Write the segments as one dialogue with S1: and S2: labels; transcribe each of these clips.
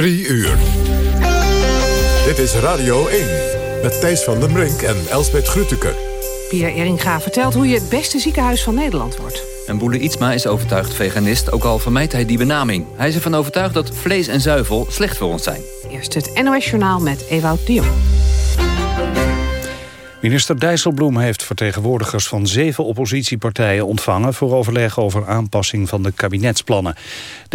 S1: Drie uur. Dit is Radio 1 met Thijs van den Brink en Elsbeth Grütke.
S2: Pierre Eringa vertelt hoe je het beste ziekenhuis van Nederland wordt.
S3: En Boele Ietsma is overtuigd veganist, ook al vermijdt hij die benaming. Hij is ervan overtuigd dat vlees en zuivel slecht voor ons zijn.
S2: Eerst het NOS Journaal met Ewout Dion.
S4: Minister Dijsselbloem heeft vertegenwoordigers van zeven oppositiepartijen ontvangen voor overleg over aanpassing van de kabinetsplannen.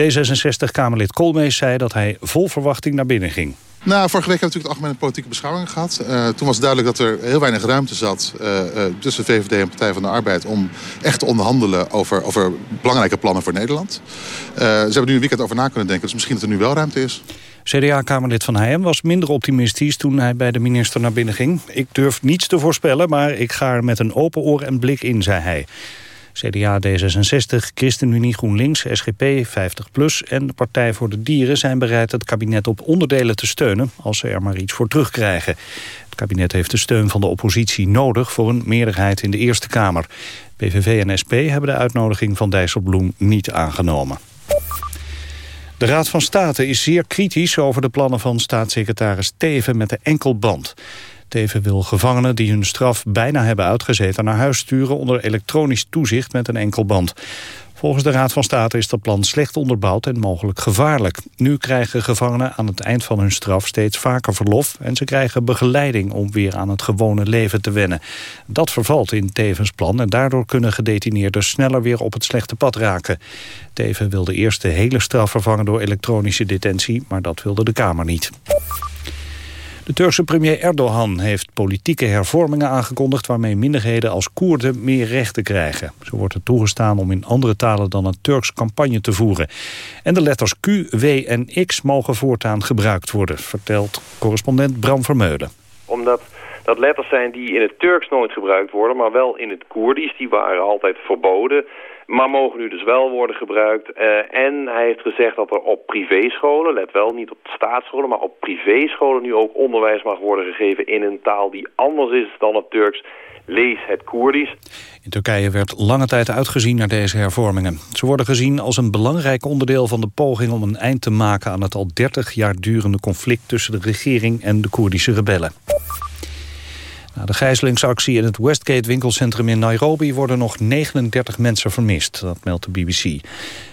S4: D66-Kamerlid Koolmees zei dat hij vol verwachting naar binnen ging.
S5: Nou, vorige week hebben we natuurlijk de algemene politieke beschouwing gehad. Uh, toen was duidelijk dat er heel weinig ruimte zat uh, tussen VVD en Partij van de Arbeid... om echt te onderhandelen over, over belangrijke plannen voor Nederland. ze hebben nu een weekend over na kunnen denken, dus misschien dat er nu wel ruimte is.
S4: CDA-kamerlid Van Heijem was minder optimistisch toen hij bij de minister naar binnen ging. Ik durf niets te voorspellen, maar ik ga er met een open oor en blik in, zei hij. CDA, D66, ChristenUnie, GroenLinks, SGP, 50PLUS en de Partij voor de Dieren zijn bereid het kabinet op onderdelen te steunen als ze er maar iets voor terugkrijgen. Het kabinet heeft de steun van de oppositie nodig voor een meerderheid in de Eerste Kamer. PVV en SP hebben de uitnodiging van Dijsselbloem niet aangenomen. De Raad van State is zeer kritisch over de plannen van staatssecretaris Teven met de enkelband. Teven wil gevangenen die hun straf bijna hebben uitgezeten naar huis sturen onder elektronisch toezicht met een enkelband. Volgens de Raad van State is dat plan slecht onderbouwd en mogelijk gevaarlijk. Nu krijgen gevangenen aan het eind van hun straf steeds vaker verlof... en ze krijgen begeleiding om weer aan het gewone leven te wennen. Dat vervalt in Tevens plan en daardoor kunnen gedetineerden sneller weer op het slechte pad raken. Teven wilde eerst de hele straf vervangen door elektronische detentie, maar dat wilde de Kamer niet. De Turkse premier Erdogan heeft politieke hervormingen aangekondigd... waarmee minderheden als Koerden meer rechten krijgen. Zo wordt het toegestaan om in andere talen dan het Turks campagne te voeren. En de letters Q, W en X mogen voortaan gebruikt worden... vertelt correspondent Bram Vermeulen.
S6: Omdat dat letters zijn die in het Turks nooit gebruikt worden... maar wel in het Koerdisch, die waren altijd verboden maar mogen nu dus wel worden gebruikt. Uh, en hij heeft gezegd dat er op privéscholen, let wel, niet op staatsscholen... maar op privéscholen nu ook onderwijs mag worden gegeven in een taal die anders is dan het Turks. Lees het Koerdisch.
S4: In Turkije werd lange tijd uitgezien naar deze hervormingen. Ze worden gezien als een belangrijk onderdeel van de poging om een eind te maken aan het al 30 jaar durende conflict tussen de regering en de Koerdische rebellen. Na de gijzelingsactie in het Westgate winkelcentrum in Nairobi worden nog 39 mensen vermist. Dat meldt de BBC.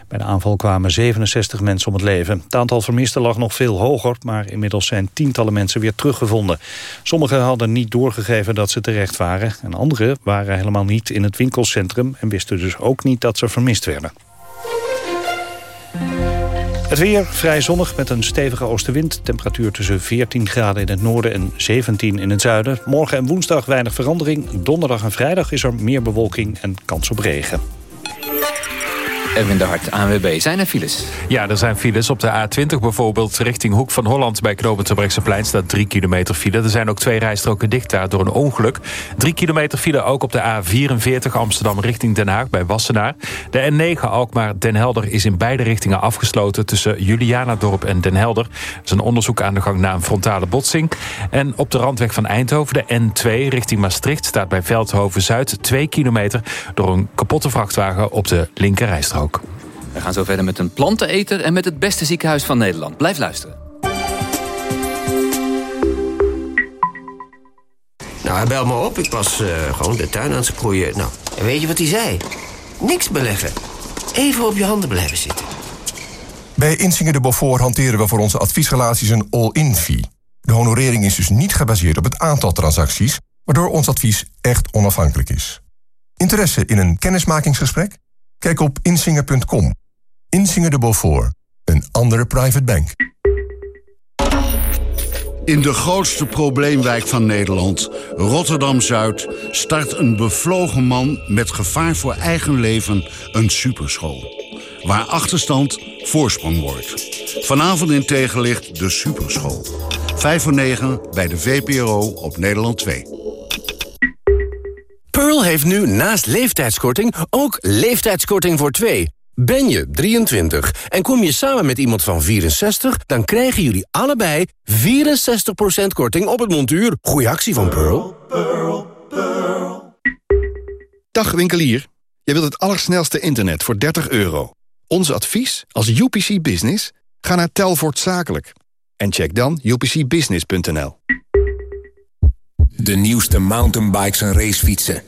S4: Bij de aanval kwamen 67 mensen om het leven. Het aantal vermisten lag nog veel hoger, maar inmiddels zijn tientallen mensen weer teruggevonden. Sommigen hadden niet doorgegeven dat ze terecht waren en anderen waren helemaal niet in het winkelcentrum en wisten dus ook niet dat ze vermist werden. Het weer vrij zonnig met een stevige oostenwind. Temperatuur tussen 14 graden in het noorden en 17 in het zuiden. Morgen en woensdag weinig verandering. Donderdag en vrijdag is er meer bewolking en kans op regen.
S3: Erwin de Hart, ANWB. Zijn er files?
S7: Ja, er zijn files. Op de A20 bijvoorbeeld richting Hoek van Holland... bij knooppunt plein staat 3 kilometer file. Er zijn ook twee rijstroken dicht daar door een ongeluk. 3 kilometer file ook op de A44 Amsterdam richting Den Haag bij Wassenaar. De N9 Alkmaar Den Helder is in beide richtingen afgesloten... tussen Julianadorp en Den Helder. Er is een onderzoek aan de gang na een frontale botsing. En op de randweg van Eindhoven, de N2 richting Maastricht... staat bij Veldhoven-Zuid 2 kilometer... door een kapotte vrachtwagen op de linker
S3: We gaan zo verder met een planteneter en met het beste ziekenhuis van Nederland. Blijf luisteren.
S8: Nou, hij belt me op. Ik was uh, gewoon de tuin aan het sproeien. Nou, en weet je wat hij zei? Niks beleggen. Even op je handen blijven zitten.
S9: Bij Insinger de Beaufort hanteren we voor onze adviesrelaties een all-in fee. De honorering is dus niet gebaseerd op het aantal transacties... waardoor ons advies echt onafhankelijk is. Interesse in een kennismakingsgesprek? Kijk op insinger.com. Insinger de Beaufort. Een andere private bank.
S10: In de grootste probleemwijk van Nederland, Rotterdam-Zuid... start een bevlogen man met gevaar voor eigen leven een superschool. Waar achterstand voorsprong wordt. Vanavond in tegenlicht de superschool. 5 voor 9 bij de VPRO op Nederland 2.
S11: Pearl heeft nu naast leeftijdskorting ook leeftijdskorting voor twee. Ben je 23 en kom je samen met iemand van 64... dan krijgen jullie allebei 64% korting op het montuur. Goeie actie van Pearl. Pearl, Pearl,
S12: Dag winkelier. Je wilt het allersnelste internet voor 30 euro. Ons advies als UPC Business? Ga naar Telvoort Zakelijk. En check dan upcbusiness.nl.
S13: De nieuwste mountainbikes en racefietsen.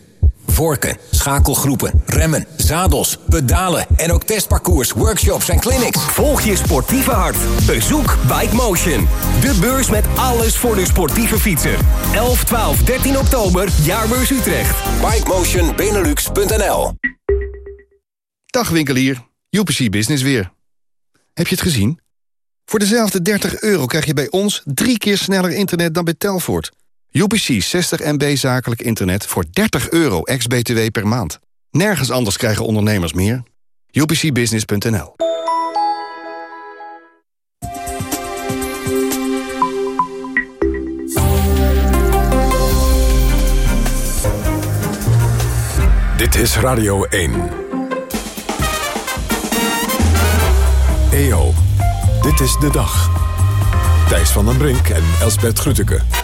S13: Vorken, schakelgroepen, remmen, zadels, pedalen en ook testparcours, workshops en clinics.
S14: Volg je sportieve hart. Bezoek Bike Motion. De beurs met alles voor de sportieve fietser. 11, 12, 13 oktober, Jaarbeurs Utrecht.
S13: BikeMotionBenelux.nl
S12: Dag winkelier, UPC Business weer. Heb je het gezien? Voor dezelfde 30 euro krijg je bij ons drie keer sneller internet dan bij Telfort. UPC 60 MB zakelijk internet voor 30 euro ex-BTW per maand. Nergens anders krijgen ondernemers meer. UPCbusiness.nl
S1: Dit is Radio 1. EO, dit is de dag. Thijs van den Brink en Elsbert Grütke.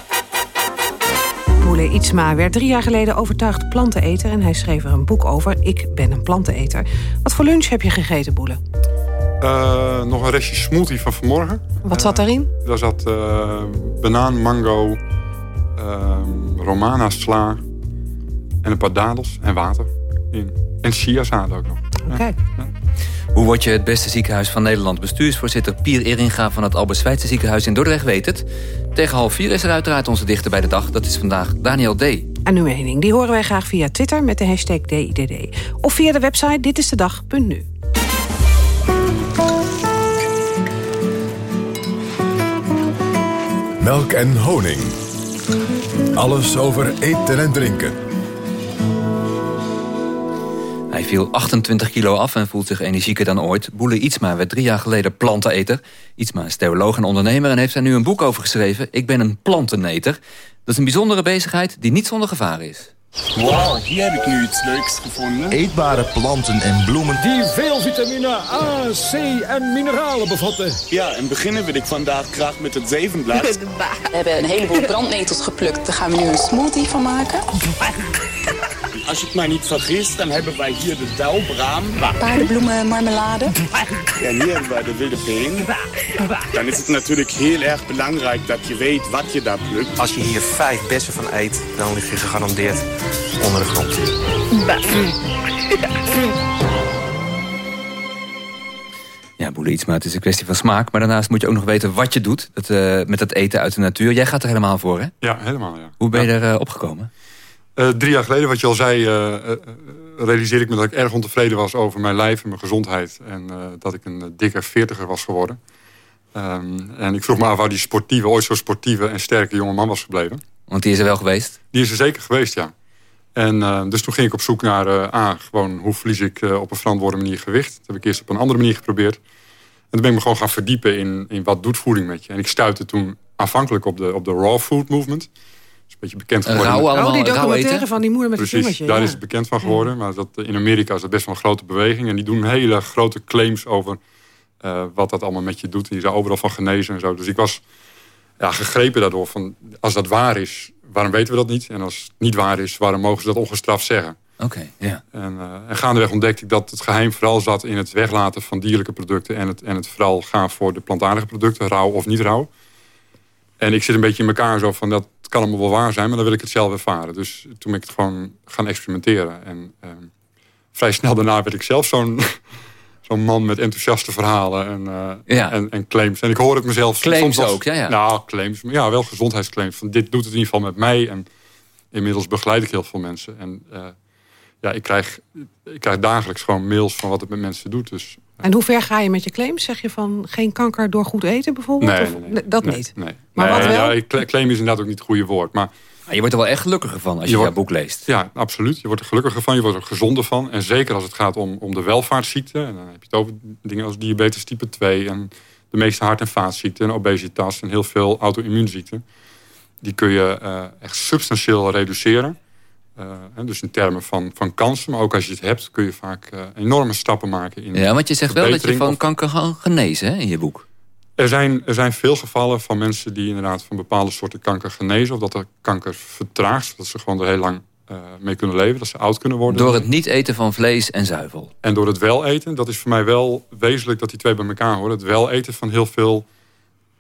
S2: Moele Ietsma werd drie jaar geleden overtuigd planteneter... en hij schreef er een boek over, Ik ben een planteneter. Wat voor lunch heb je gegeten, Boele?
S15: Uh, nog een restje smoothie van vanmorgen.
S2: Wat zat daarin?
S15: Uh, daar zat uh, banaan, mango, romana sla en een paar dadels en water in. En chiazaad ook nog.
S3: Ja. Hoe word je het beste ziekenhuis van Nederland? Bestuursvoorzitter Pier Eringa van het Albert Schweitzer ziekenhuis in Dordrecht weet het. Tegen half vier is er uiteraard onze dichter bij de dag. Dat is vandaag Daniel D.
S2: En uw mening, die horen wij graag via Twitter met de hashtag DIDD. Of via de website ditistedag.nu.
S1: Melk en honing. Alles over eten en drinken.
S3: Hij viel 28 kilo af en voelt zich energieker dan ooit. Boele Ietsma werd drie jaar geleden planteneter. Ietsma is theoloog en ondernemer en heeft daar nu een boek over geschreven. Ik ben een planteneter. Dat is een bijzondere bezigheid die niet zonder gevaar is.
S16: Wauw, hier heb ik nu iets leuks gevonden.
S17: Eetbare planten en bloemen.
S18: Die veel vitamine A, C en mineralen bevatten.
S16: Ja, en beginnen wil ik vandaag graag met het zevenblad.
S19: We hebben een heleboel brandnetels geplukt. Daar gaan we nu een smoothie van maken.
S16: Als je het mij niet vergist, dan hebben wij hier de duilbraam.
S19: Paardenbloemenmarmelade.
S16: Ja, en hier hebben wij de wilde peen. Dan is het natuurlijk heel erg belangrijk dat je weet wat je daar plukt.
S17: Als je hier vijf bessen van eet, dan lig je gegarandeerd onder de grond.
S3: Ja, boele iets, maar het is een kwestie van smaak. Maar daarnaast moet je ook nog weten wat je doet dat, uh, met dat eten uit de natuur. Jij gaat er helemaal voor, hè?
S15: Ja, helemaal, ja.
S3: Hoe ben je
S15: ja.
S3: er uh, opgekomen?
S15: Uh, drie jaar geleden, wat je al zei, uh, realiseerde ik me dat ik erg ontevreden was over mijn lijf en mijn gezondheid. En dat ik een dikke veertiger was geworden. Um, en ik vroeg me af waar die sportieve, ooit zo sportieve en sterke jonge man was gebleven.
S3: Want die is er wel geweest?
S15: Die is er zeker geweest, ja. En dus toen ging ik op zoek naar, A, gewoon hoe verlies ik op een verantwoorde manier gewicht. Dat heb ik eerst op een andere manier geprobeerd. En toen ben ik me gewoon gaan verdiepen in, in wat doet voeding met je. En ik stuitte toen aanvankelijk op de, op de raw food movement is een beetje bekend geworden.
S2: Rauw allemaal, oh, die documentaire van die moeder met
S15: Precies,
S2: het jongetje.
S15: daar
S2: ja.
S15: is het bekend van geworden. Maar dat, in Amerika is dat best wel een grote beweging. En die doen hele grote claims over uh, wat dat allemaal met je doet. Die zijn overal van genezen en zo. Dus ik was ja, gegrepen daardoor. Van, als dat waar is, waarom weten we dat niet? En als het niet waar is, waarom mogen ze dat ongestraft zeggen?
S3: Oké, okay, ja.
S15: En, uh, en gaandeweg ontdekte ik dat het geheim vooral zat in het weglaten van dierlijke producten. En het, en het vooral gaan voor de plantaardige producten, rauw of niet rauw. En ik zit een beetje in elkaar zo van dat kan allemaal wel waar zijn, maar dan wil ik het zelf ervaren. Dus toen ben ik het gewoon gaan experimenteren. En uh, vrij snel daarna werd ik zelf zo'n zo'n man met enthousiaste verhalen en, uh,
S3: ja.
S15: en, en, claims. En ik hoor het mezelf
S3: claims
S15: soms
S3: ook, ja, ja.
S15: Nou, claims, maar ja, wel gezondheidsclaims. Van dit doet het in ieder geval met mij. En inmiddels begeleid ik heel veel mensen. En uh, ja, ik krijg, ik krijg dagelijks gewoon mails van wat het met mensen doet. Dus
S2: en hoe ver ga je met je claims? Zeg je van geen kanker door goed eten bijvoorbeeld?
S15: Nee,
S2: of,
S15: nee, nee,
S2: dat
S15: nee,
S2: niet.
S15: Nee.
S2: Maar
S15: nee,
S2: wat wel?
S15: Ja, claim is inderdaad ook niet het goede woord. Maar
S3: je wordt er wel echt gelukkiger van als je, je
S15: wordt,
S3: jouw boek leest.
S15: Ja, absoluut. Je wordt er gelukkiger van, je wordt er gezonder van. En zeker als het gaat om, om de welvaartsziekten. En dan heb je het over dingen als diabetes type 2... en de meeste hart- en vaatziekten en obesitas... en heel veel auto-immuunziekten. Die kun je uh, echt substantieel reduceren. Uh, dus in termen van, van kansen, maar ook als je het hebt... kun je vaak uh, enorme stappen maken. In
S3: ja, want je zegt wel dat je van kanker kan genezen hè, in je boek.
S15: Er zijn, er zijn veel gevallen van mensen die inderdaad van bepaalde soorten kanker genezen... of dat de kanker vertraagt, zodat ze gewoon er heel lang uh, mee kunnen leven. Dat ze oud kunnen worden.
S3: Door het niet eten van vlees en zuivel.
S15: En door het wel eten. Dat is voor mij wel wezenlijk dat die twee bij elkaar horen. Het wel eten van heel veel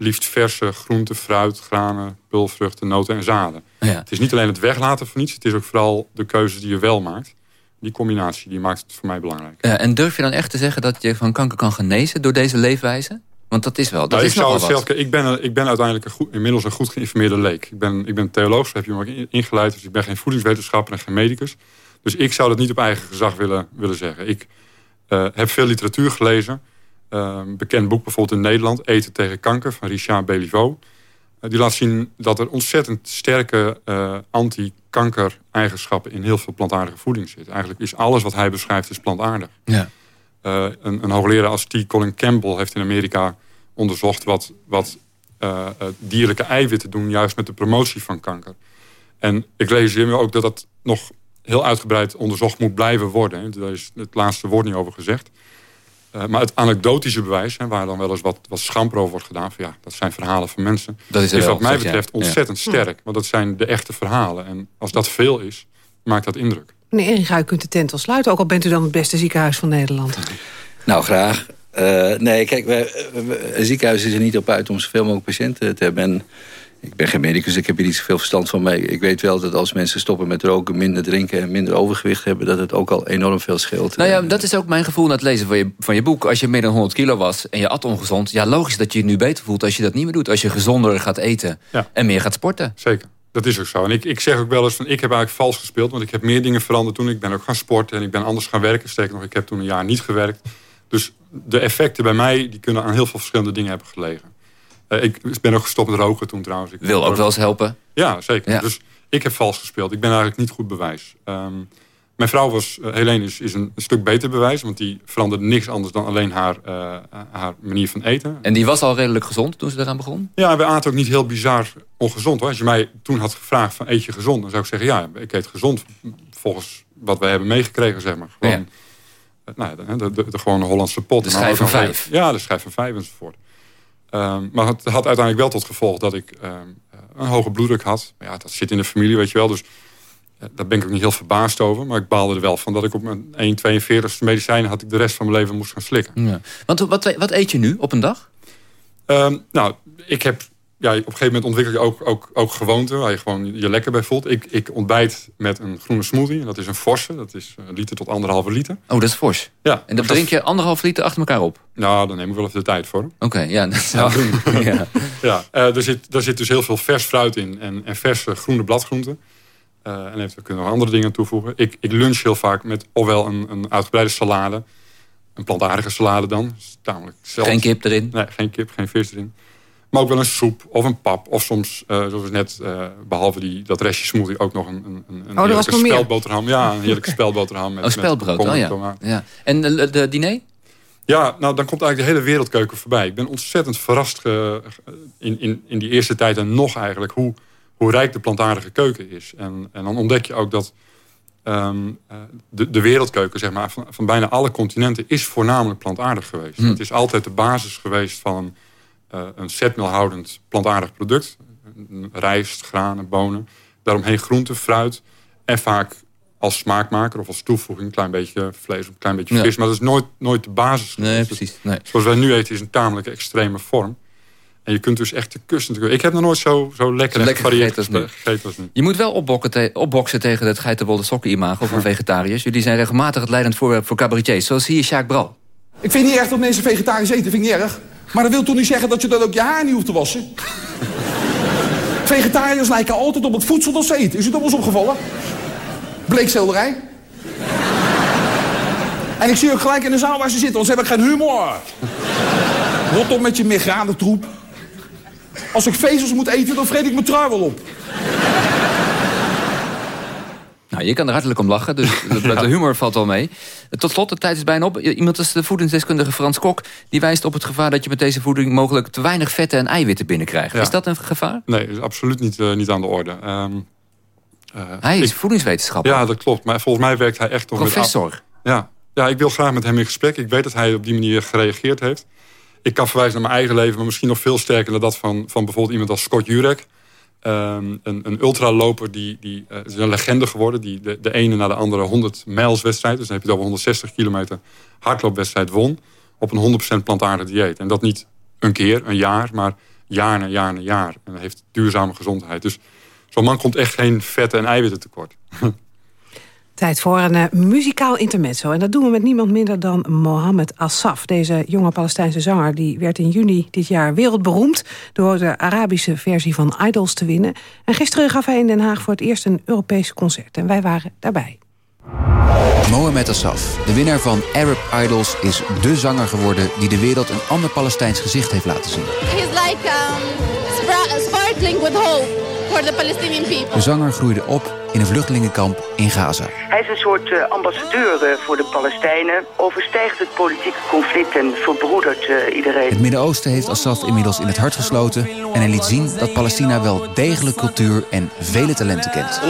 S15: liefst verse groenten, fruit, granen, pulvruchten, noten en zaden.
S3: Ja.
S15: Het is niet alleen het weglaten van iets, het is ook vooral de keuzes die je wel maakt. Die combinatie die maakt het voor mij belangrijk.
S3: Ja, en durf je dan echt te zeggen dat je van kanker kan genezen door deze leefwijze? Want dat is wel, dat
S15: Nou,
S3: is
S15: ik, zou zelf, ik, ben, een- ik ben uiteindelijk een goed, inmiddels een goed geïnformeerde leek. Ik ben, ik ben theoloog, zo heb je me ook in- ingeleid. Dus ik ben geen voedingswetenschapper en geen medicus. Dus ik zou dat niet op eigen gezag willen, willen zeggen. Ik eh, heb veel literatuur gelezen. Een bekend boek bijvoorbeeld in Nederland, Eten tegen kanker van Richard Béliveau. Eh, die laat zien dat er ontzettend sterke eh, anti-kanker-eigenschappen in heel veel plantaardige voeding zitten. Eigenlijk is alles wat hij beschrijft is plantaardig.
S3: Ja.
S15: Eh, een, een hoogleraar als T. Colin Campbell heeft in Amerika onderzocht wat, wat dierlijke eiwitten doen, juist met de promotie van kanker. En ik lees hier ook dat dat nog heel uitgebreid onderzocht moet blijven worden. Daar is het laatste woord niet over gezegd. Eh, maar het anekdotische bewijs, hè, waar dan wel eens wat, wat schamper over wordt gedaan... van ja, dat zijn verhalen van mensen...
S3: Dat is er wel,
S15: wat mij betreft ontzettend
S2: Ja.
S15: sterk. Want dat zijn de echte verhalen. En als dat veel is, maakt dat indruk.
S2: Meneer Eringa, u kunt de tent wel sluiten... ook al bent u dan het beste ziekenhuis van Nederland.
S20: Nou, graag. Eh, nee, kijk, wij, een ziekenhuis is er niet op uit om zoveel mogelijk patiënten te hebben. En ik ben geen medicus, ik heb hier niet zoveel verstand van. Maar ik weet wel dat als mensen stoppen met roken, minder drinken... en minder overgewicht hebben, dat het ook al enorm veel scheelt.
S3: Nou ja, dat is ook mijn gevoel na het lezen van je, van je boek. Als je meer dan 100 kilo was en je at ongezond... ja, logisch dat je je nu beter voelt als je dat niet meer doet. Als je gezonder gaat eten en meer gaat sporten.
S15: Zeker. Dat is ook zo. En ik, ik zeg ook wel eens van ik heb eigenlijk vals gespeeld. Want ik heb meer dingen veranderd toen. Ik ben ook gaan sporten en ik ben anders gaan werken. Sterker nog, ik heb toen een jaar niet gewerkt. Dus de effecten bij mij die kunnen aan heel veel verschillende dingen hebben gelegen. Eh, ik ben ook gestopt met roken toen trouwens. Ik
S3: Wil ook wel eens helpen.
S15: Ja, zeker.
S3: Ja.
S15: Dus ik heb vals gespeeld. Ik ben eigenlijk niet goed bewijs. Ehm, mijn vrouw was, eh, Helene is, is een, een stuk beter bewijs. Want die veranderde niks anders dan alleen haar, eh, haar manier van eten.
S3: En die was al redelijk gezond toen ze eraan begon?
S15: Ja, we aten ook niet heel bizar ongezond. Hoor. Als je mij toen had gevraagd van eet je gezond, dan zou ik zeggen ja, ik eet gezond volgens wat we hebben meegekregen, zeg maar. Gewoon, eh, nou, ja, de, de, de gewone Hollandse pot.
S3: De schijf van vijf.
S15: Ja, de schijf van vijf enzovoort. Ehm, maar het had uiteindelijk wel tot gevolg dat ik ehm, een hoge bloeddruk had. Maar ja, dat zit in de familie, weet je wel. Dus eh, daar ben ik ook niet heel verbaasd over. Maar ik baalde er wel van dat ik op mijn 1,42 medicijnen had ik de rest van mijn leven moest gaan slikken.
S3: Ja. Want wat, wat eet je nu op een dag?
S15: Ehm, nou, ik heb... Ja, op een gegeven moment ontwikkel je ook, ook, ook gewoonten... waar je gewoon je lekker bij voelt. Ik, ik ontbijt met een groene smoothie. En dat is een forse. Dat is een liter tot anderhalve liter.
S3: Oh, dat is fors.
S15: Ja.
S3: En dat drink je anderhalf liter achter elkaar op?
S15: Nou, dan neem ik wel even de tijd voor.
S3: Oké, ja. Dat is
S15: Ja.
S3: ja.
S15: ja, eh, er, zit, er zit dus heel veel vers fruit in. En, en verse groene bladgroenten. Eh, en eventueel kunnen we nog andere dingen toevoegen. Ik, ik lunch heel vaak met ofwel een, een uitgebreide salade. Een plantaardige salade dan. Tamelijk zelden.
S3: Geen kip erin?
S15: Nee, geen kip, geen vis erin. Maar ook wel een soep of een pap. Of soms, eh, zoals net, eh, behalve die, dat restje smoothie... ook nog een, een, een
S3: Oh, er
S15: heerlijke speldboterham. Ja, een heerlijke speldboterham. Met,
S3: Oh, speldbrood.
S15: Met
S3: Oh ja. ja. En de, de diner?
S15: Ja, nou dan komt eigenlijk de hele wereldkeuken voorbij. Ik ben ontzettend verrast ge- in, in, in die eerste tijd en nog eigenlijk... hoe, hoe rijk de plantaardige keuken is. En, en dan ontdek je ook dat ehm, eh, de, de wereldkeuken zeg maar, van, van bijna alle continenten... is voornamelijk plantaardig geweest.
S3: Hm.
S15: Het is altijd de basis geweest van eh, een zetmeelhoudend plantaardig product. Rijst, granen, bonen. Daaromheen groente, fruit. En vaak als smaakmaker of als toevoeging... een klein beetje vlees of een klein beetje
S3: Ja.
S15: vis. Maar dat is nooit, nooit de basis.
S3: Nee, precies. Nee.
S15: Zoals wij nu eten is een tamelijk extreme vorm. En je kunt dus echt de kussen... Ik heb nog nooit zo, zo lekker,
S3: lekker
S15: gevarieerd
S3: gegeten als nu.
S15: gegeten als nu.
S3: Je moet wel opbokken te- opboksen tegen het geitenwolle sokken-imago van vegetariërs. Jullie zijn regelmatig het leidend voorwerp voor cabaretiers. Zoals hier Sjaak Bral.
S21: Ik vind niet echt dat mensen vegetarisch eten, vind ik niet erg. Maar dat wil toch niet zeggen dat je dan ook je haar niet hoeft te wassen? Vegetariërs lijken altijd op het voedsel dat ze eten. Is dat wel eens opgevallen? Bleekselderij. En ik zie ook gelijk in de zaal waar ze zitten, want ze hebben geen humor. Rot op met je troep. Als ik vezels moet eten, dan vreet ik mijn trui wel op.
S3: Nou, je kan er hartelijk om lachen, dus de, de humor valt wel mee. Tot slot, de tijd is bijna op. Iemand als de voedingsdeskundige Frans Kok... die wijst op het gevaar dat je met deze voeding... mogelijk te weinig vetten en eiwitten binnenkrijgt.
S15: Ja.
S3: Is dat een gevaar?
S15: Nee, is absoluut niet, eh, niet aan de orde. Ehm, eh,
S3: Hij is
S15: ik-
S3: voedingswetenschapper.
S15: Ja, dat klopt. Maar volgens mij werkt hij echt nog
S3: Professor.
S15: met... Ja. ja, ik wil graag met hem in gesprek. Ik weet dat hij op die manier gereageerd heeft. Ik kan verwijzen naar mijn eigen leven... maar misschien nog veel sterker dan dat van, van bijvoorbeeld iemand als Scott Jurek. Ehm, een, een ultraloper die, die eh, is een legende geworden. Die de, de ene na de andere 100 mijls wedstrijd... dus dan heb je het over 160 kilometer hardloopwedstrijd won... op een 100% plantaardig dieet. En dat niet een keer, een jaar, maar jaar na jaar na jaar. En heeft duurzame gezondheid. Dus zo'n man komt echt geen vetten en eiwitten tekort.
S2: Tijd voor een uh, muzikaal intermezzo. En dat doen we met niemand minder dan Mohammed Assaf. Deze jonge Palestijnse zanger die werd in juni dit jaar wereldberoemd... door de Arabische versie van Idols te winnen. En gisteren gaf hij in Den Haag voor het eerst een Europees concert. En wij waren daarbij.
S22: Mohamed Assaf, de winnaar van Arab Idols, is dé zanger geworden... die de wereld een ander Palestijns gezicht heeft laten zien.
S23: He's like um, sparkling with hope for the Palestinian people.
S22: De zanger groeide op in een vluchtelingenkamp in Gaza.
S24: Hij is een soort uh, ambassadeur uh, voor de Palestijnen, overstijgt het politieke conflict en verbroedert uh, iedereen.
S22: Het Midden-Oosten heeft Assad inmiddels in het hart gesloten en hij liet zien dat Palestina wel degelijk cultuur en vele talenten kent.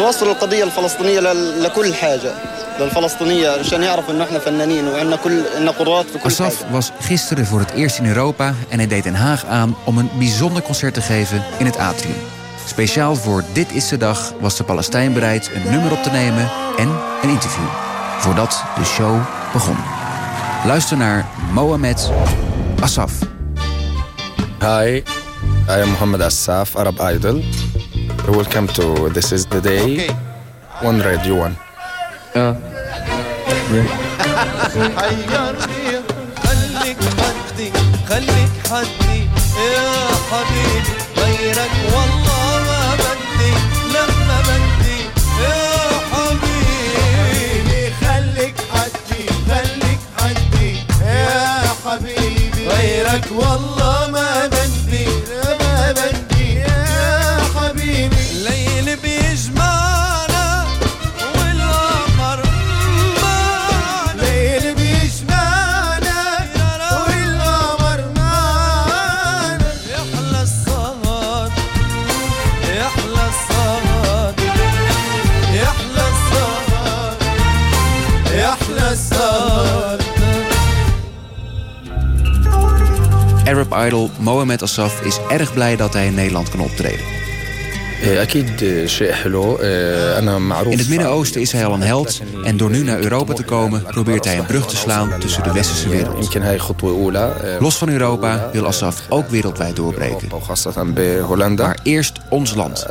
S22: Assaf was gisteren voor het eerst in Europa en hij deed Den Haag aan om een bijzonder concert te geven in het atrium. Speciaal voor Dit is de Dag was de Palestijn bereid een nummer op te nemen en een interview. Voordat de show begon. Luister naar Mohamed Assaf.
S25: Hi, I am Mohamed Assaf, Arab Idol. Welcome to This is the Day. Okay. One radio one. Uh,
S26: خليك حدي خليك حدي يا حبيبي غيرك والله والله
S22: Idol Mohamed Assaf is erg blij dat hij in Nederland kan optreden. In het Midden-Oosten is hij al een held en door nu naar Europa te komen probeert hij een brug te slaan tussen de westerse wereld. Los van Europa wil Assaf ook wereldwijd doorbreken. Maar eerst ons land.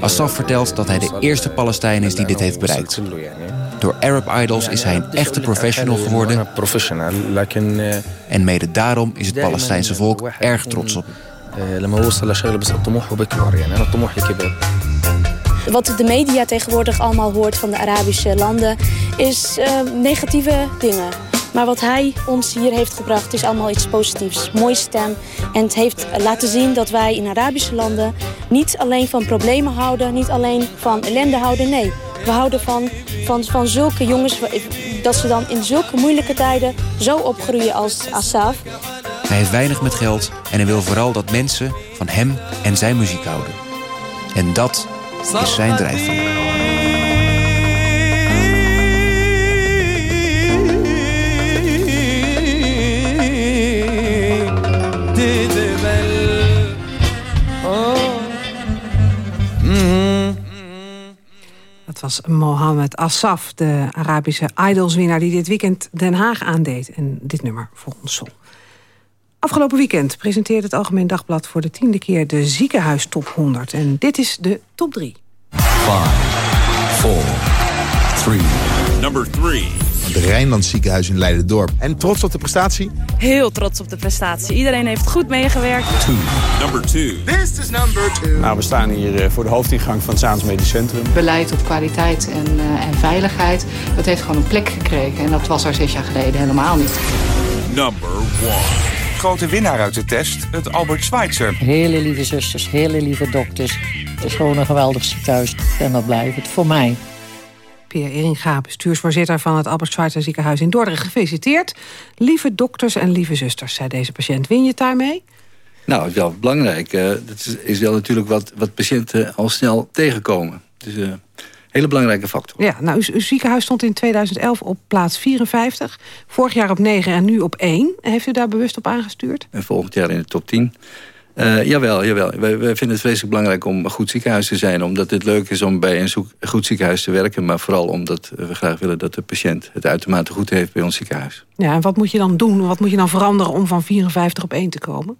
S22: Assaf vertelt dat hij de eerste Palestijn is die dit heeft bereikt. Door Arab Idols is hij een echte professional geworden. En mede daarom is het Palestijnse volk erg trots op
S27: Wat de media tegenwoordig allemaal hoort van de Arabische landen is uh, negatieve dingen. Maar wat hij ons hier heeft gebracht is allemaal iets positiefs. Mooie stem. En het heeft laten zien dat wij in Arabische landen niet alleen van problemen houden, niet alleen van ellende houden. Nee, we houden van, van, van zulke jongens, dat ze dan in zulke moeilijke tijden zo opgroeien als Asaf.
S22: Hij heeft weinig met geld en hij wil vooral dat mensen van hem en zijn muziek houden. En dat is zijn drijfveer.
S2: Was Mohammed Assaf, de Arabische Idols-winnaar... die dit weekend Den Haag aandeed en dit nummer voor ons. Afgelopen weekend presenteerde het Algemeen Dagblad... voor de tiende keer de ziekenhuis top 100. En dit is de top 3.
S28: 5, 4, 3.
S29: Number 3.
S28: Het Rijnland ziekenhuis in Leiden-dorp. En trots op de prestatie?
S30: Heel trots op de prestatie. Iedereen heeft goed meegewerkt.
S28: Two.
S29: Number 2.
S31: This is number 2.
S32: Nou, we staan hier voor de hoofdingang van het Zaans Medisch Centrum.
S33: Beleid op kwaliteit en, uh, en veiligheid, dat heeft gewoon een plek gekregen. En dat was er zes jaar geleden helemaal niet.
S29: Number 1
S34: grote winnaar uit de test, het Albert Schweitzer.
S35: Hele lieve zusters, hele lieve dokters. Het is gewoon een geweldig ziekenhuis en dat blijft het voor mij.
S2: Pierre Eringa, bestuursvoorzitter van het Albert Schweitzer ziekenhuis in Dordrecht. Gefeliciteerd. Lieve dokters en lieve zusters, zei deze patiënt. Win je het daarmee?
S20: Nou, het is wel belangrijk. Uh, dat is wel natuurlijk wat, wat patiënten al snel tegenkomen. Dus uh, hele belangrijke factor.
S2: Ja, nou, uw, uw, ziekenhuis stond in 2011 op plaats 54. Vorig jaar op 9 en nu op 1. Heeft u daar bewust op aangestuurd?
S20: En volgend jaar in de top 10. Uh, jawel, jawel. Wij, wij, vinden het vreselijk belangrijk om een goed ziekenhuis te zijn. Omdat het leuk is om bij een goed ziekenhuis te werken. Maar vooral omdat we graag willen dat de patiënt het uitermate goed heeft bij ons ziekenhuis.
S2: Ja, en wat moet je dan doen? Wat moet je dan veranderen om van 54 op 1 te komen?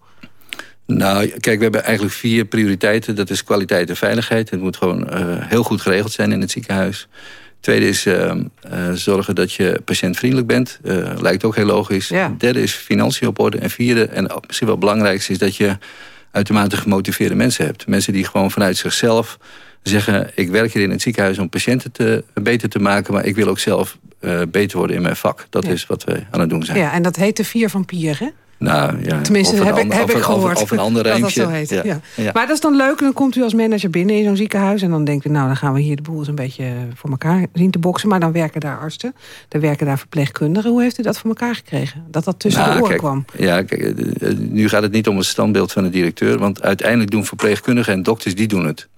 S20: Nou, kijk, we hebben eigenlijk vier prioriteiten. Dat is kwaliteit en veiligheid. Het moet gewoon uh, heel goed geregeld zijn in het ziekenhuis. Tweede is uh, uh, zorgen dat je patiëntvriendelijk bent. lijkt ook heel logisch. Ja. Derde is financiën op orde. En vierde, en misschien wel het belangrijkste, is dat je uitermate gemotiveerde mensen hebt. Mensen die gewoon vanuit zichzelf zeggen... ik werk hier in het ziekenhuis om patiënten te, beter te maken... maar ik wil ook zelf beter worden in mijn vak. Dat is wat we aan het doen zijn.
S2: Ja, en dat heet de vier van Pier, hè?
S20: Nou, ja,
S2: Tenminste, heb, ik, heb ik gehoord.
S20: Of, een ander.
S2: Dat dat ja. Ja. Maar dat is dan leuk. En dan komt u als manager binnen in zo'n ziekenhuis. En dan denkt u, nou, dan gaan we hier de boel eens een beetje voor elkaar zien te boksen. Maar dan werken daar artsen. Dan werken daar verpleegkundigen. Hoe heeft u dat voor elkaar gekregen? Dat dat tussen nou, de oren kwam?
S20: Ja, kijk, eh, eh, nu gaat het niet om het standbeeld van de directeur. Want uiteindelijk doen verpleegkundigen en dokters, die doen het.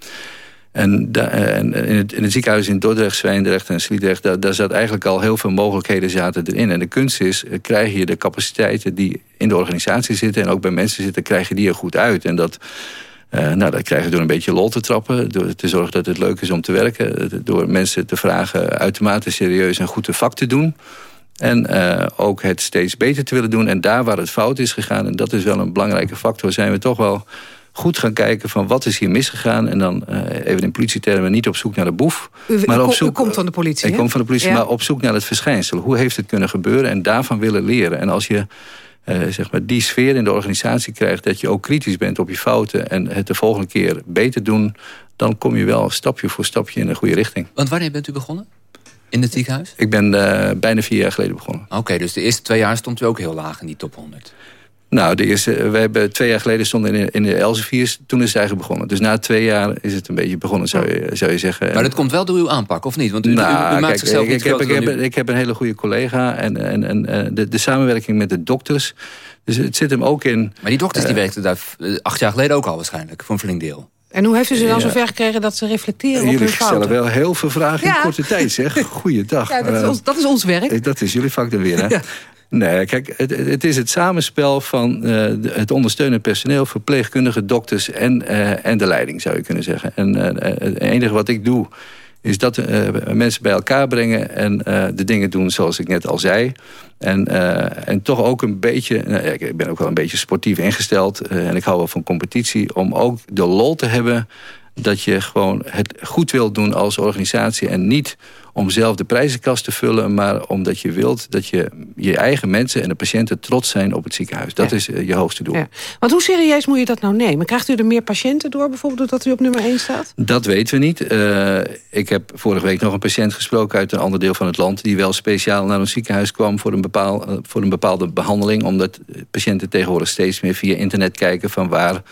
S20: En, in, het, in, het, ziekenhuis in Dordrecht, Zwijndrecht en Sliedrecht... Daar, daar zat eigenlijk al heel veel mogelijkheden zaten erin. En de kunst is, eh, krijg je de capaciteiten die in de organisatie zitten... en ook bij mensen zitten, krijg je die er goed uit. En dat, nou, dat krijg je door een beetje lol te trappen. Door te zorgen dat het leuk is om te werken. Door mensen te vragen uitermate serieus en goed de vak te doen... En ook het steeds beter te willen doen. En daar waar het fout is gegaan, en dat is wel een belangrijke factor... zijn we toch wel goed gaan kijken van wat is hier misgegaan. En dan uh, even in politietermen niet op zoek naar de boef.
S2: U, maar op zoek, u komt van de politie,
S20: Ik kom van de politie, maar op zoek naar het verschijnsel. Hoe heeft het kunnen gebeuren en daarvan willen leren. En als je uh, zeg maar die sfeer in de organisatie krijgt... dat je ook kritisch bent op je fouten en het de volgende keer beter doen... dan kom je wel stapje voor stapje in de goede richting.
S3: Want wanneer bent u begonnen? In het ziekenhuis?
S20: Ik ben uh, bijna vier jaar geleden begonnen.
S3: Oké, dus de eerste twee jaar stond u ook heel laag in die top 100?
S20: Nou, de eerste, we hebben twee jaar geleden stonden in, in de Elsevier's. Toen is het eigenlijk begonnen. Dus na twee jaar is het een beetje begonnen, zou je, zou je zeggen.
S3: Maar dat komt wel door uw aanpak, of niet? Want u, u, nou, maakt zichzelf
S20: ik, heb, ik, heb, ik heb een hele goede collega. En, en, en eh, de, de samenwerking met de dokters. Dus het zit hem ook in...
S3: Maar die dokters die eh, werkten daar eh, acht jaar geleden ook al waarschijnlijk. Voor een flink deel.
S2: En hoe heeft u ze dan ja. zover gekregen dat ze reflecteren
S20: jullie
S2: op hun fouten?
S20: Jullie stellen wel heel veel vragen in korte tijd, zeg. Goeiedag.
S2: Ja, dat, is ons, dat is ons werk.
S20: Dat is jullie vak dan weer, hè? Ja. Nee, kijk, het, het, is het samenspel van uh, het ondersteunend personeel... verpleegkundigen, dokters en, uh, en de leiding, zou je kunnen zeggen. En uh, het enige wat ik doe, is dat mensen bij elkaar brengen... en de dingen doen zoals ik net al zei. En, en toch ook een beetje... Nou, ik ben ook wel een beetje sportief ingesteld... en ik hou wel van competitie... om ook de lol te hebben dat je gewoon het goed wilt doen als organisatie... en niet om zelf de prijzenkast te vullen... maar omdat je wilt dat je, je eigen mensen en de patiënten trots zijn op het ziekenhuis. Dat is eh, je hoogste doel. Ja.
S2: Want hoe serieus moet je dat nou nemen? Krijgt u er meer patiënten door bijvoorbeeld doordat u op nummer 1 staat?
S20: Dat weten we niet. Uh, ik heb vorige week nog een patiënt gesproken uit een ander deel van het land... die wel speciaal naar een ziekenhuis kwam voor een, bepaal, uh, voor een bepaalde behandeling... omdat patiënten tegenwoordig steeds meer via internet kijken van waar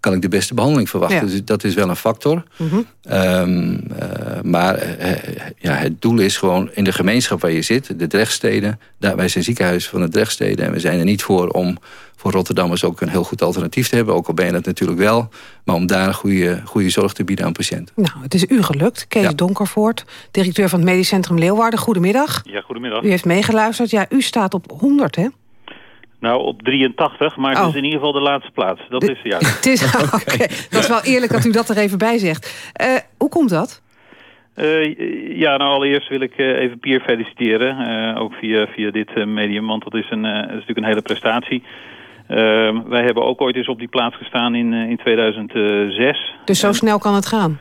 S20: kan ik de beste behandeling verwachten. Dus dat is wel een factor. Mm -hmm. um, uh, maar uh, ja, het doel is gewoon in de gemeenschap waar je zit, de Drechtsteden. Daar, wij zijn ziekenhuis van de Drechtsteden en we zijn er niet voor om voor Rotterdammers ook een heel goed alternatief te hebben. Ook al ben je dat natuurlijk wel. Maar om daar goede, goede zorg te bieden aan patiënten.
S2: Nou, het is u gelukt. Kees ja. Donkervoort, directeur van het Medisch Centrum Leeuwarden. Goedemiddag.
S36: Ja, goedemiddag.
S2: U heeft meegeluisterd. Ja, u staat op 100, hè?
S36: Nou, op 83, maar het is in ieder geval de laatste plaats. Dat is juist.
S2: Het is, okay. Dat is wel eerlijk dat u dat er even bij zegt. Uh, hoe komt dat?
S36: Uh, ja, nou allereerst wil ik uh, even Pier feliciteren. ook via, via dit medium, want dat is, een, is natuurlijk een hele prestatie. Ehm, wij hebben ook ooit eens op die plaats gestaan in, in 2006.
S2: Dus zo snel kan het gaan?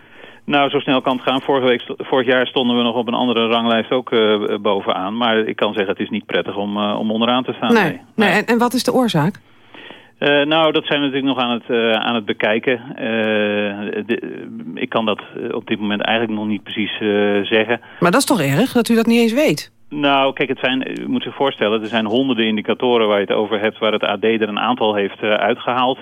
S36: Nou, zo snel kan het gaan. Vorige week, vorig jaar stonden we nog op een andere ranglijst ook uh, bovenaan. Maar ik kan zeggen, het is niet prettig om, uh, om onderaan te staan.
S2: Nee. nee. nee. En, en, wat is de oorzaak?
S36: Uh, nou, dat zijn we natuurlijk nog aan het, aan het bekijken. De, ik kan dat op dit moment eigenlijk nog niet precies zeggen.
S2: Maar dat is toch erg, dat u dat niet eens weet?
S36: Nou, kijk, het zijn, u moet zich voorstellen, er zijn honderden indicatoren waar je het over hebt... waar het AD er een aantal heeft uitgehaald...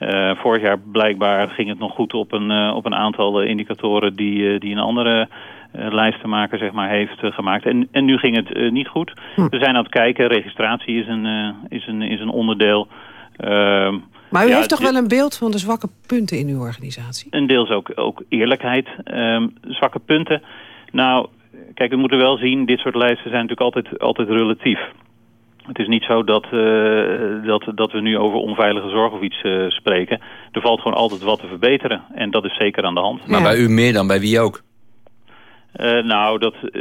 S36: Uh, vorig jaar blijkbaar ging het nog goed op een, uh, op een aantal indicatoren die, uh, die een andere lijstenmaker zeg maar, heeft gemaakt. En, en nu ging het niet goed. Hm. We zijn aan het kijken. Registratie is een, is een, is een onderdeel. Ehm,
S2: maar u ja, heeft toch wel een beeld van de zwakke punten in uw organisatie?
S36: Een deels ook, ook eerlijkheid. Um, zwakke punten. Nou, kijk, we moeten wel zien, dit soort lijsten zijn natuurlijk altijd, altijd relatief. Het is niet zo dat, uh, dat, dat we nu over onveilige zorg of iets uh, spreken. Er valt gewoon altijd wat te verbeteren. En dat is zeker aan de hand.
S3: Maar ja. bij u meer dan bij wie ook?
S36: Uh, nou, dat, als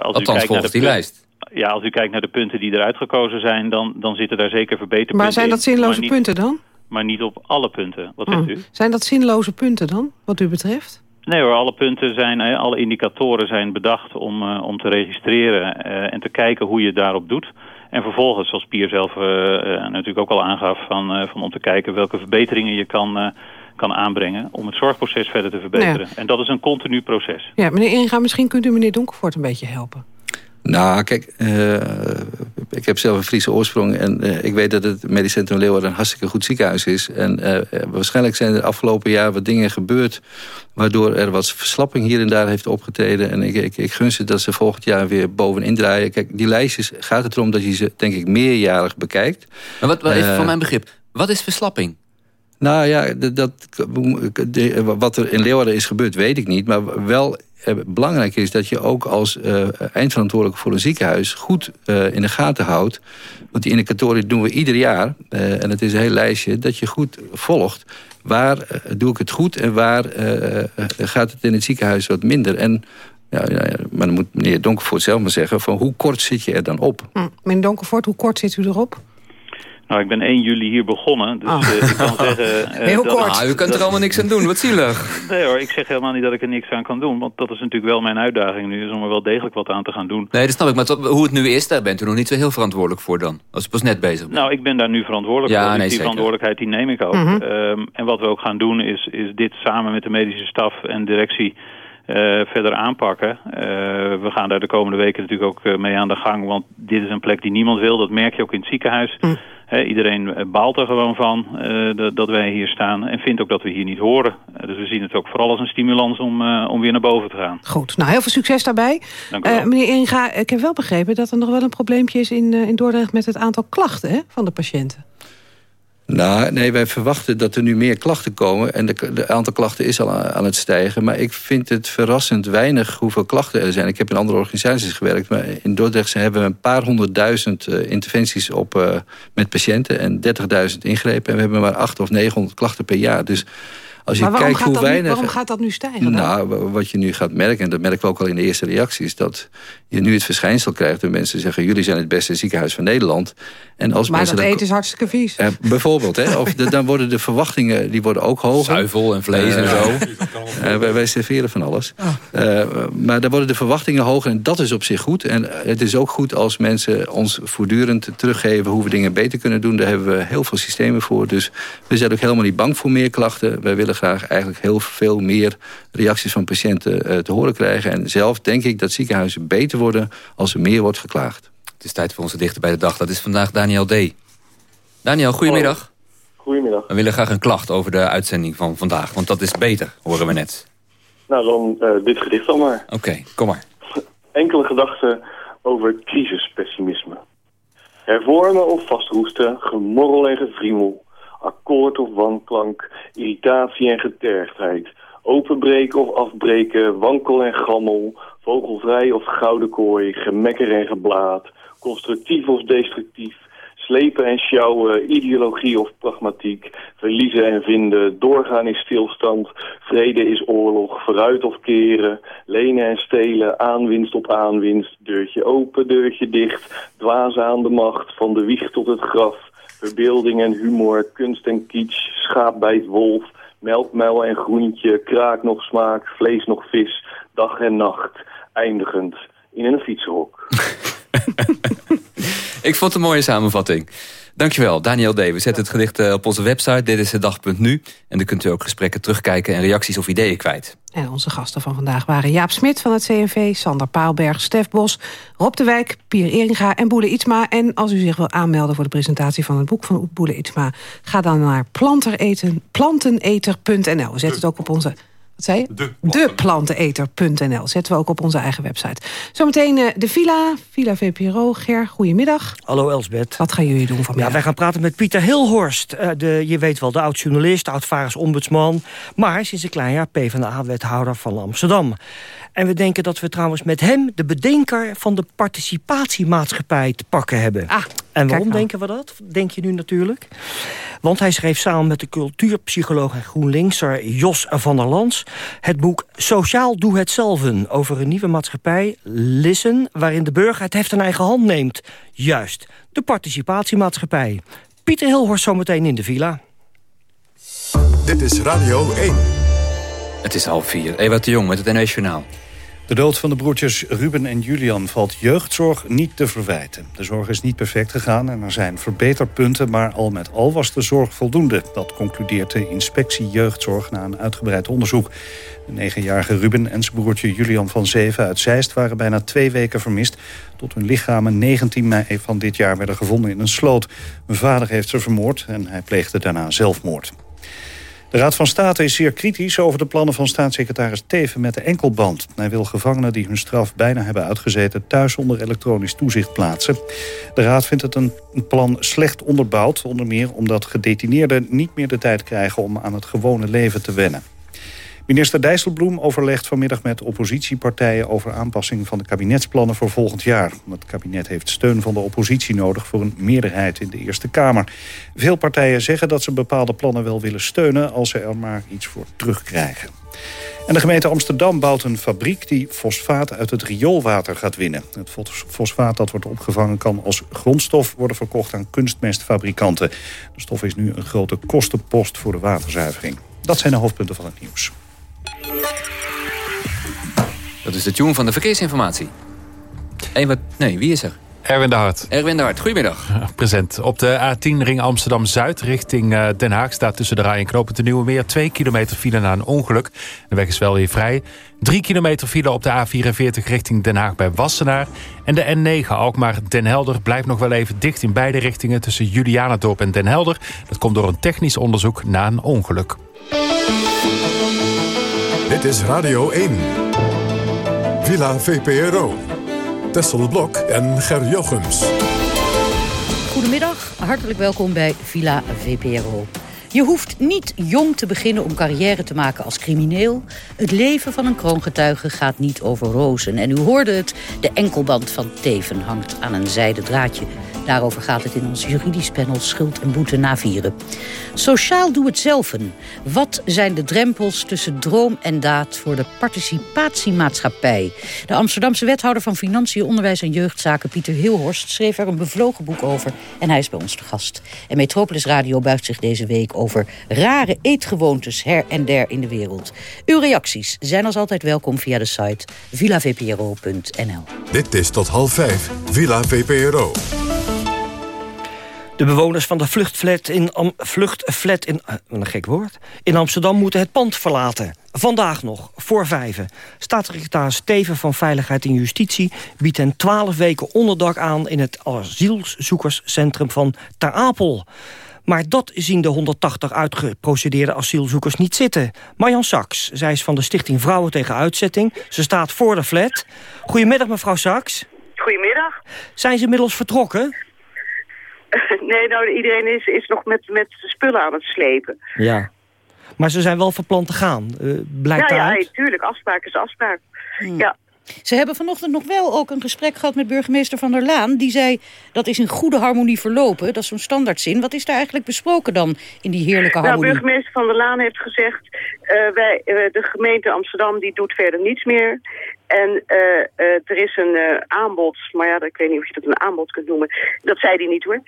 S3: Althans,
S36: u kijkt
S3: volgens
S36: naar de
S3: die lijst.
S36: Ja, als u kijkt naar de punten die eruit gekozen zijn... dan, dan zitten daar zeker verbeterpunten
S2: Maar zijn dat zinloze
S36: niet,
S2: punten dan?
S36: Maar niet op alle punten. Wat zegt
S2: oh.
S36: u?
S2: Zijn dat zinloze punten dan, wat u betreft?
S36: Nee hoor, alle punten zijn, alle indicatoren zijn bedacht om, uh, om te registreren uh, en te kijken hoe je daarop doet. En vervolgens, zoals Pier zelf uh, natuurlijk ook al aangaf, van, van om te kijken welke verbeteringen je kan, kan aanbrengen om het zorgproces verder te verbeteren. Ja. En dat is een continu proces.
S2: Ja, meneer Inga, misschien kunt u meneer Donkervoort een beetje helpen.
S20: Nou, kijk, uh, ik heb zelf een Friese oorsprong... en uh, ik weet dat het Medisch Centrum Leeuwarden een hartstikke goed ziekenhuis is. En uh, waarschijnlijk zijn er afgelopen jaar wat dingen gebeurd... waardoor er wat verslapping hier en daar heeft opgetreden. En ik, ik, ik gun ze dat ze volgend jaar weer bovenin draaien. Kijk, die lijstjes gaat het erom dat je ze, denk ik, meerjarig bekijkt.
S3: Maar wat, wat even van mijn begrip, wat is verslapping?
S20: Nou ja, dat, de, wat er in Leeuwarden is gebeurd, weet ik niet. Maar wel eh, belangrijk is dat je ook als uh, eindverantwoordelijke voor een ziekenhuis... goed uh, in de gaten houdt. Want die indicatoren doen we ieder jaar. En het is een heel lijstje dat je goed volgt. Waar doe ik het goed en waar gaat het in het ziekenhuis wat minder? En ja, ja, maar dan moet meneer Donkervoort zelf maar zeggen... van hoe kort zit je er dan op?
S2: Hm. Meneer Donkervoort, hoe kort zit u erop?
S36: Nou, ik ben 1 juli hier begonnen, dus
S2: Oh.
S36: uh, ik kan zeggen... Uh,
S2: Heel
S36: dat,
S2: kort.
S3: Nou, u kunt er allemaal niks aan doen, wat zielig.
S36: Nee hoor, ik zeg helemaal niet dat ik er niks aan kan doen. Want dat is natuurlijk wel mijn uitdaging nu, is om er wel degelijk wat aan te gaan doen.
S3: Nee, dat snap ik, maar tot, hoe het nu is, daar bent u nog niet zo heel verantwoordelijk voor dan. Als u pas net bezig bent.
S36: Nou, ik ben daar nu verantwoordelijk
S3: Ja,
S36: voor. Dus
S3: nee,
S36: die
S3: zeker.
S36: verantwoordelijkheid die neem ik ook.
S2: Mhm.
S36: Um, en wat we ook gaan doen is, is dit samen met de medische staf en directie... Uh, verder aanpakken. Uh, we gaan daar de komende weken natuurlijk ook mee aan de gang. Want dit is een plek die niemand wil. Dat merk je ook in het ziekenhuis.
S2: Hm.
S36: He, iedereen baalt er gewoon van dat, dat wij hier staan. En vindt ook dat we hier niet horen. dus we zien het ook vooral als een stimulans om, om weer naar boven te gaan.
S2: Goed, nou heel veel succes daarbij.
S36: Dank u wel.
S2: meneer Inga, ik heb wel begrepen dat er nog wel een probleempje is in, in Dordrecht... met het aantal klachten hè, van de patiënten.
S20: Nou, nee, wij verwachten dat er nu meer klachten komen. En het aantal klachten is al aan het stijgen. Maar ik vind het verrassend weinig hoeveel klachten er zijn. Ik heb in andere organisaties gewerkt. Maar in Dordrecht hebben we een paar honderdduizend uh, interventies op, uh, met patiënten. En 30.000 ingrepen. En we hebben maar 800 of 900 klachten per jaar. Dus als je kijkt hoe weinig...
S2: nu, waarom gaat dat nu stijgen? Dan?
S20: Nou, wat je nu gaat merken, en dat merken we ook al in de eerste reacties... dat je nu het verschijnsel krijgt dat mensen zeggen... jullie zijn het beste ziekenhuis van Nederland. En als
S2: maar
S20: mensen
S2: dat
S20: dan...
S2: eten is hartstikke vies.
S20: Uh, bijvoorbeeld, hè? Of de, dan worden de verwachtingen die worden ook hoger.
S3: Zuivel en vlees uh, en zo.
S20: Uh, wij, wij, serveren van alles. Oh. maar dan worden de verwachtingen hoger en dat is op zich goed. En het is ook goed als mensen ons voortdurend teruggeven... hoe we dingen beter kunnen doen. Daar hebben we heel veel systemen voor. Dus we zijn ook helemaal niet bang voor meer klachten. Wij willen graag eigenlijk heel veel meer reacties van patiënten te horen krijgen. En zelf denk ik dat ziekenhuizen beter worden als er meer wordt geklaagd.
S3: Het is tijd voor onze dichter bij de dag. Dat is vandaag Daniel D. Daniel, goedemiddag.
S37: Goedemiddag.
S3: We willen graag een klacht over de uitzending van vandaag. Want dat is beter, horen we net.
S37: Nou, dan uh, dit gedicht dan maar.
S3: Oké, okay, kom maar.
S37: Enkele gedachten over crisispessimisme. Hervormen of vastroesten, gemorrel en gevriemel. Akkoord of wanklank, irritatie en getergdheid. Openbreken of afbreken, wankel en gammel. Vogelvrij of gouden kooi, gemekker en geblaad. Constructief of destructief. Slepen en sjouwen, ideologie of pragmatiek. Verliezen en vinden, doorgaan is stilstand. Vrede is oorlog, vooruit of keren. Lenen en stelen, aanwinst op aanwinst. Deurtje open, deurtje dicht. Dwazen aan de macht, van de wieg tot het graf. Verbeelding en humor, kunst en kitsch. Schaap bijt wolf, melkmuil en groentje. Kraak nog smaak, vlees nog vis. Dag en nacht, eindigend in een fietshok.
S3: Ik vond het een mooie samenvatting. Dankjewel, Daniel D. We zetten het gedicht op onze website, dit is de dag.nu. En dan kunt u ook gesprekken terugkijken en reacties of ideeën kwijt.
S2: En onze gasten van vandaag waren Jaap Smit van het CNV... Sander Paalberg, Stef Bos, Rob de Wijk, Pier Eringa en Boele Ietsma. En als u zich wil aanmelden voor de presentatie van het boek van Boele Ietsma... ga dan naar planteneter.nl. We zetten het ook op onze Wat zei je?
S15: De
S2: Deplanteneter.nl. Zetten we ook op onze eigen website. Zometeen uh, de Villa, Villa VPRO. Ger, goedemiddag.
S38: Hallo Elsbeth.
S2: Wat gaan jullie doen vanmiddag?
S38: Ja, wij gaan praten met Pieter Hilhorst. Uh, de, je weet wel, de oud-journalist, oud-varersombudsman. Maar sinds een klein jaar PvdA-wethouder van Amsterdam. En we denken dat we trouwens met hem de bedenker van de participatiemaatschappij te pakken hebben.
S2: Ah,
S38: en waarom denken we dat? Denk je nu natuurlijk. Want hij schreef samen met de cultuurpsycholoog en GroenLinkser Jos van der Lans... het boek Sociaal Doe Het Zelven over een nieuwe maatschappij, Listen... waarin de burger het heft in eigen hand neemt. Juist, de participatiemaatschappij. Pieter Hilhorst zometeen in de villa.
S1: Dit is Radio 1.
S3: Het is half vier. Ewa de Jong met het NW Journaal.
S4: De dood van de broertjes Ruben en Julian valt jeugdzorg niet te verwijten. De zorg is niet perfect gegaan en er zijn verbeterpunten... maar al met al was de zorg voldoende. Dat concludeert de inspectie jeugdzorg na een uitgebreid onderzoek. De negenjarige Ruben en zijn broertje Julian van Zeven uit Zeist... waren bijna twee weken vermist... tot hun lichamen 19 mei van dit jaar werden gevonden in een sloot. Hun vader heeft ze vermoord en hij pleegde daarna zelfmoord. De Raad van State is zeer kritisch over de plannen van staatssecretaris Teven met de enkelband. Hij wil gevangenen die hun straf bijna hebben uitgezeten thuis onder elektronisch toezicht plaatsen. De Raad vindt het een plan slecht onderbouwd, onder meer omdat gedetineerden niet meer de tijd krijgen om aan het gewone leven te wennen. Minister Dijsselbloem overlegt vanmiddag met oppositiepartijen... over aanpassing van de kabinetsplannen voor volgend jaar. Het kabinet heeft steun van de oppositie nodig... voor een meerderheid in de Eerste Kamer. Veel partijen zeggen dat ze bepaalde plannen wel willen steunen... als ze er maar iets voor terugkrijgen. En de gemeente Amsterdam bouwt een fabriek die fosfaat uit het rioolwater gaat winnen. Het fosfaat dat wordt opgevangen kan als grondstof worden verkocht aan kunstmestfabrikanten. De stof is nu een grote kostenpost voor de waterzuivering. Dat zijn de hoofdpunten van het nieuws.
S3: Dat is de tune van de verkeersinformatie. En wat, nee, wie is er?
S7: Erwin de Hart.
S3: Erwin de Hart, goedemiddag.
S7: Present. Op de A10 ring Amsterdam-Zuid richting eh, Den Haag... staat tussen de Rij en Knopen de Nieuwe Meer... 2 kilometer file na een ongeluk. De weg is wel weer vrij. 3 kilometer file op de A44 richting Den Haag bij Wassenaar. En de N9 Alkmaar-Den Helder blijft nog wel even dicht in beide richtingen... tussen Julianadorp en Den Helder. Dat komt door een technisch onderzoek na een ongeluk.
S1: Dit is Radio 1. Villa VPRO. Tessel Blok en Ger Jochems.
S39: Goedemiddag, hartelijk welkom bij Villa VPRO. Je hoeft niet jong te beginnen om carrière te maken als crimineel. Het leven van een kroongetuige gaat niet over rozen. En u hoorde het, de enkelband van Teven hangt aan een zijden draadje. Daarover gaat het in ons juridisch panel Schuld en Boete na vieren. Sociaal doe het zelfen. Wat zijn de drempels tussen droom en daad voor de participatiemaatschappij? De Amsterdamse wethouder van Financiën, Onderwijs en Jeugdzaken Pieter Hilhorst schreef er een bevlogen boek over en hij is bij ons te gast. En Metropolis Radio buigt zich deze week over rare eetgewoontes her en der in de wereld. Uw reacties zijn als altijd welkom via de site villavpro.nl.
S1: Dit is tot half vijf, Villa VPRO.
S38: De bewoners van de vluchtflat in, Am vluchtflat in, uh, een gek woord, in Amsterdam moeten het pand verlaten. Vandaag nog, voor vijven. Staatssecretaris Steven van Veiligheid en Justitie... biedt hen twaalf weken onderdak aan... in het asielzoekerscentrum van Ter Apel. Maar dat zien de 180 uitgeprocedeerde asielzoekers niet zitten. Marjan Saks, zij is van de Stichting Vrouwen tegen Uitzetting. Ze staat voor de flat. Goedemiddag, mevrouw Saks.
S24: Goedemiddag.
S38: Zijn ze inmiddels vertrokken?
S24: nee, nou, iedereen is, is nog met, met spullen aan het slepen.
S38: Ja. Maar ze zijn wel van plan te gaan, uh, blijkt
S24: ja,
S38: daaruit?
S24: Ja, tuurlijk. Afspraak is afspraak. Ja.
S39: Ze hebben vanochtend nog wel ook een gesprek gehad met burgemeester Van der Laan. Die zei, dat is in goede harmonie verlopen. Dat is zo'n standaardzin. Wat is daar eigenlijk besproken dan in die heerlijke
S24: nou,
S39: harmonie?
S24: Nou, burgemeester Van der Laan heeft gezegd... Uh, wij, uh, de gemeente Amsterdam die doet verder niets meer. En uh, er is een aanbod, maar ja, ik weet niet of je dat een aanbod kunt noemen. Dat zei hij niet hoor.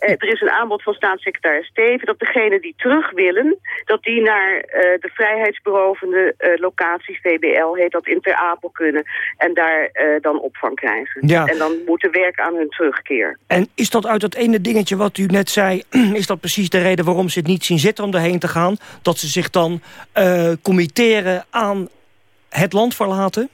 S24: er is een aanbod van staatssecretaris Steven dat degenen die terug willen... dat die naar de vrijheidsberovende locatie VBL, heet dat in Ter Apel kunnen. En daar dan opvang krijgen.
S38: Ja.
S24: En dan moeten werken aan hun terugkeer.
S38: En is dat uit dat ene dingetje wat u net zei... is dat precies de reden waarom ze het niet zien zitten om erheen te gaan? Dat ze zich dan committeren aan het land verlaten?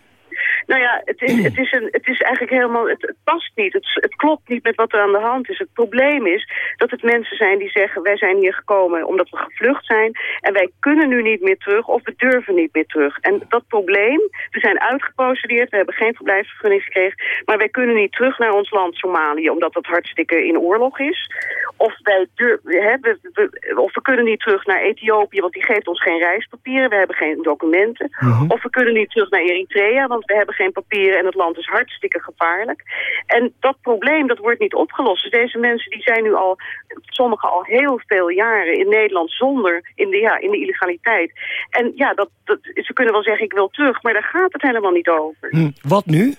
S24: Nou ja, het is, het is, een, het is eigenlijk helemaal, het, het past niet. Het, het, klopt niet met wat er aan de hand is. Het probleem is dat het mensen zijn die zeggen, wij zijn hier gekomen omdat we gevlucht zijn en wij kunnen nu niet meer terug of we durven niet meer terug. En dat probleem, we zijn uitgeprocedeerd, we hebben geen verblijfsvergunning gekregen, maar wij kunnen niet terug naar ons land Somalië omdat dat hartstikke in oorlog is. Of, wij durven, we, of we kunnen niet terug naar Ethiopië, want die geeft ons geen reispapieren, we hebben geen documenten. Mhm. Of we kunnen niet terug naar Eritrea, want we hebben geen papieren en het land is hartstikke gevaarlijk. En dat probleem, dat wordt niet opgelost. Dus deze mensen die zijn nu al, sommigen al heel veel jaren in Nederland zonder, in de, ja, in de illegaliteit. En ja, dat, dat, ze kunnen wel zeggen ik wil terug, maar daar gaat het helemaal niet over.
S38: Hm, wat nu?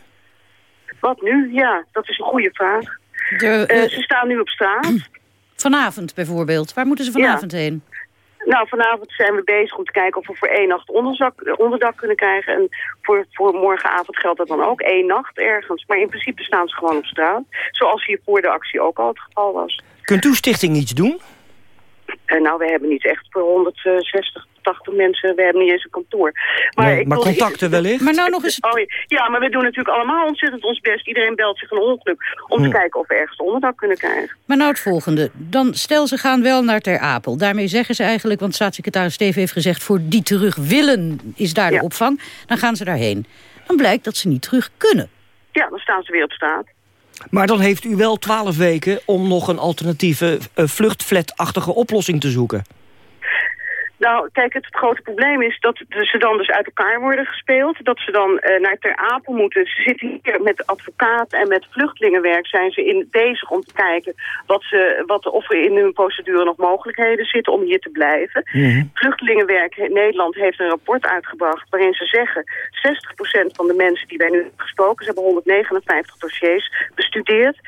S24: Wat nu? Ja, dat is een goede vraag. De, uh, ze staan nu op straat.
S39: Vanavond bijvoorbeeld. Waar moeten ze vanavond heen?
S24: Nou, vanavond zijn we bezig om te kijken of we voor één nacht onderdak, onderdak kunnen krijgen. En voor, voor morgenavond geldt dat dan ook. één nacht ergens. Maar in principe staan ze gewoon op straat. Zoals hier voor de actie ook al het geval was.
S38: Kunt uw stichting iets doen?
S24: Uh, nou, we hebben niet echt voor 160 80 mensen. We hebben niet eens een kantoor.
S38: Maar, nee, maar contacten wellicht?
S39: Maar nou nog eens...
S24: Oh, ja, maar we doen natuurlijk allemaal ontzettend ons best. Iedereen belt zich een ongeluk om te hm. kijken of we ergens onderdak kunnen krijgen.
S39: Maar nou het volgende. Dan stel ze gaan wel naar Ter Apel. Daarmee zeggen ze eigenlijk, want staatssecretaris Steven heeft gezegd... voor die terug willen is daar de opvang. Dan gaan ze daarheen. Dan blijkt dat ze niet terug kunnen.
S24: Ja, dan staan ze weer op straat.
S38: Maar dan heeft u wel twaalf weken om nog een alternatieve uh, vluchtflatachtige oplossing te zoeken.
S24: Nou, kijk, het, grote probleem is dat ze dan dus uit elkaar worden gespeeld. Dat ze dan uh, naar Ter Apel moeten. Ze zitten hier met advocaat en met vluchtelingenwerk zijn ze in, bezig om te kijken wat ze, wat, of er in hun procedure nog mogelijkheden zitten om hier te blijven. Mhm. Vluchtelingenwerk in Nederland heeft een rapport uitgebracht waarin ze zeggen 60% van de mensen die wij nu hebben gesproken, ze hebben 159 dossiers bestudeerd. 60%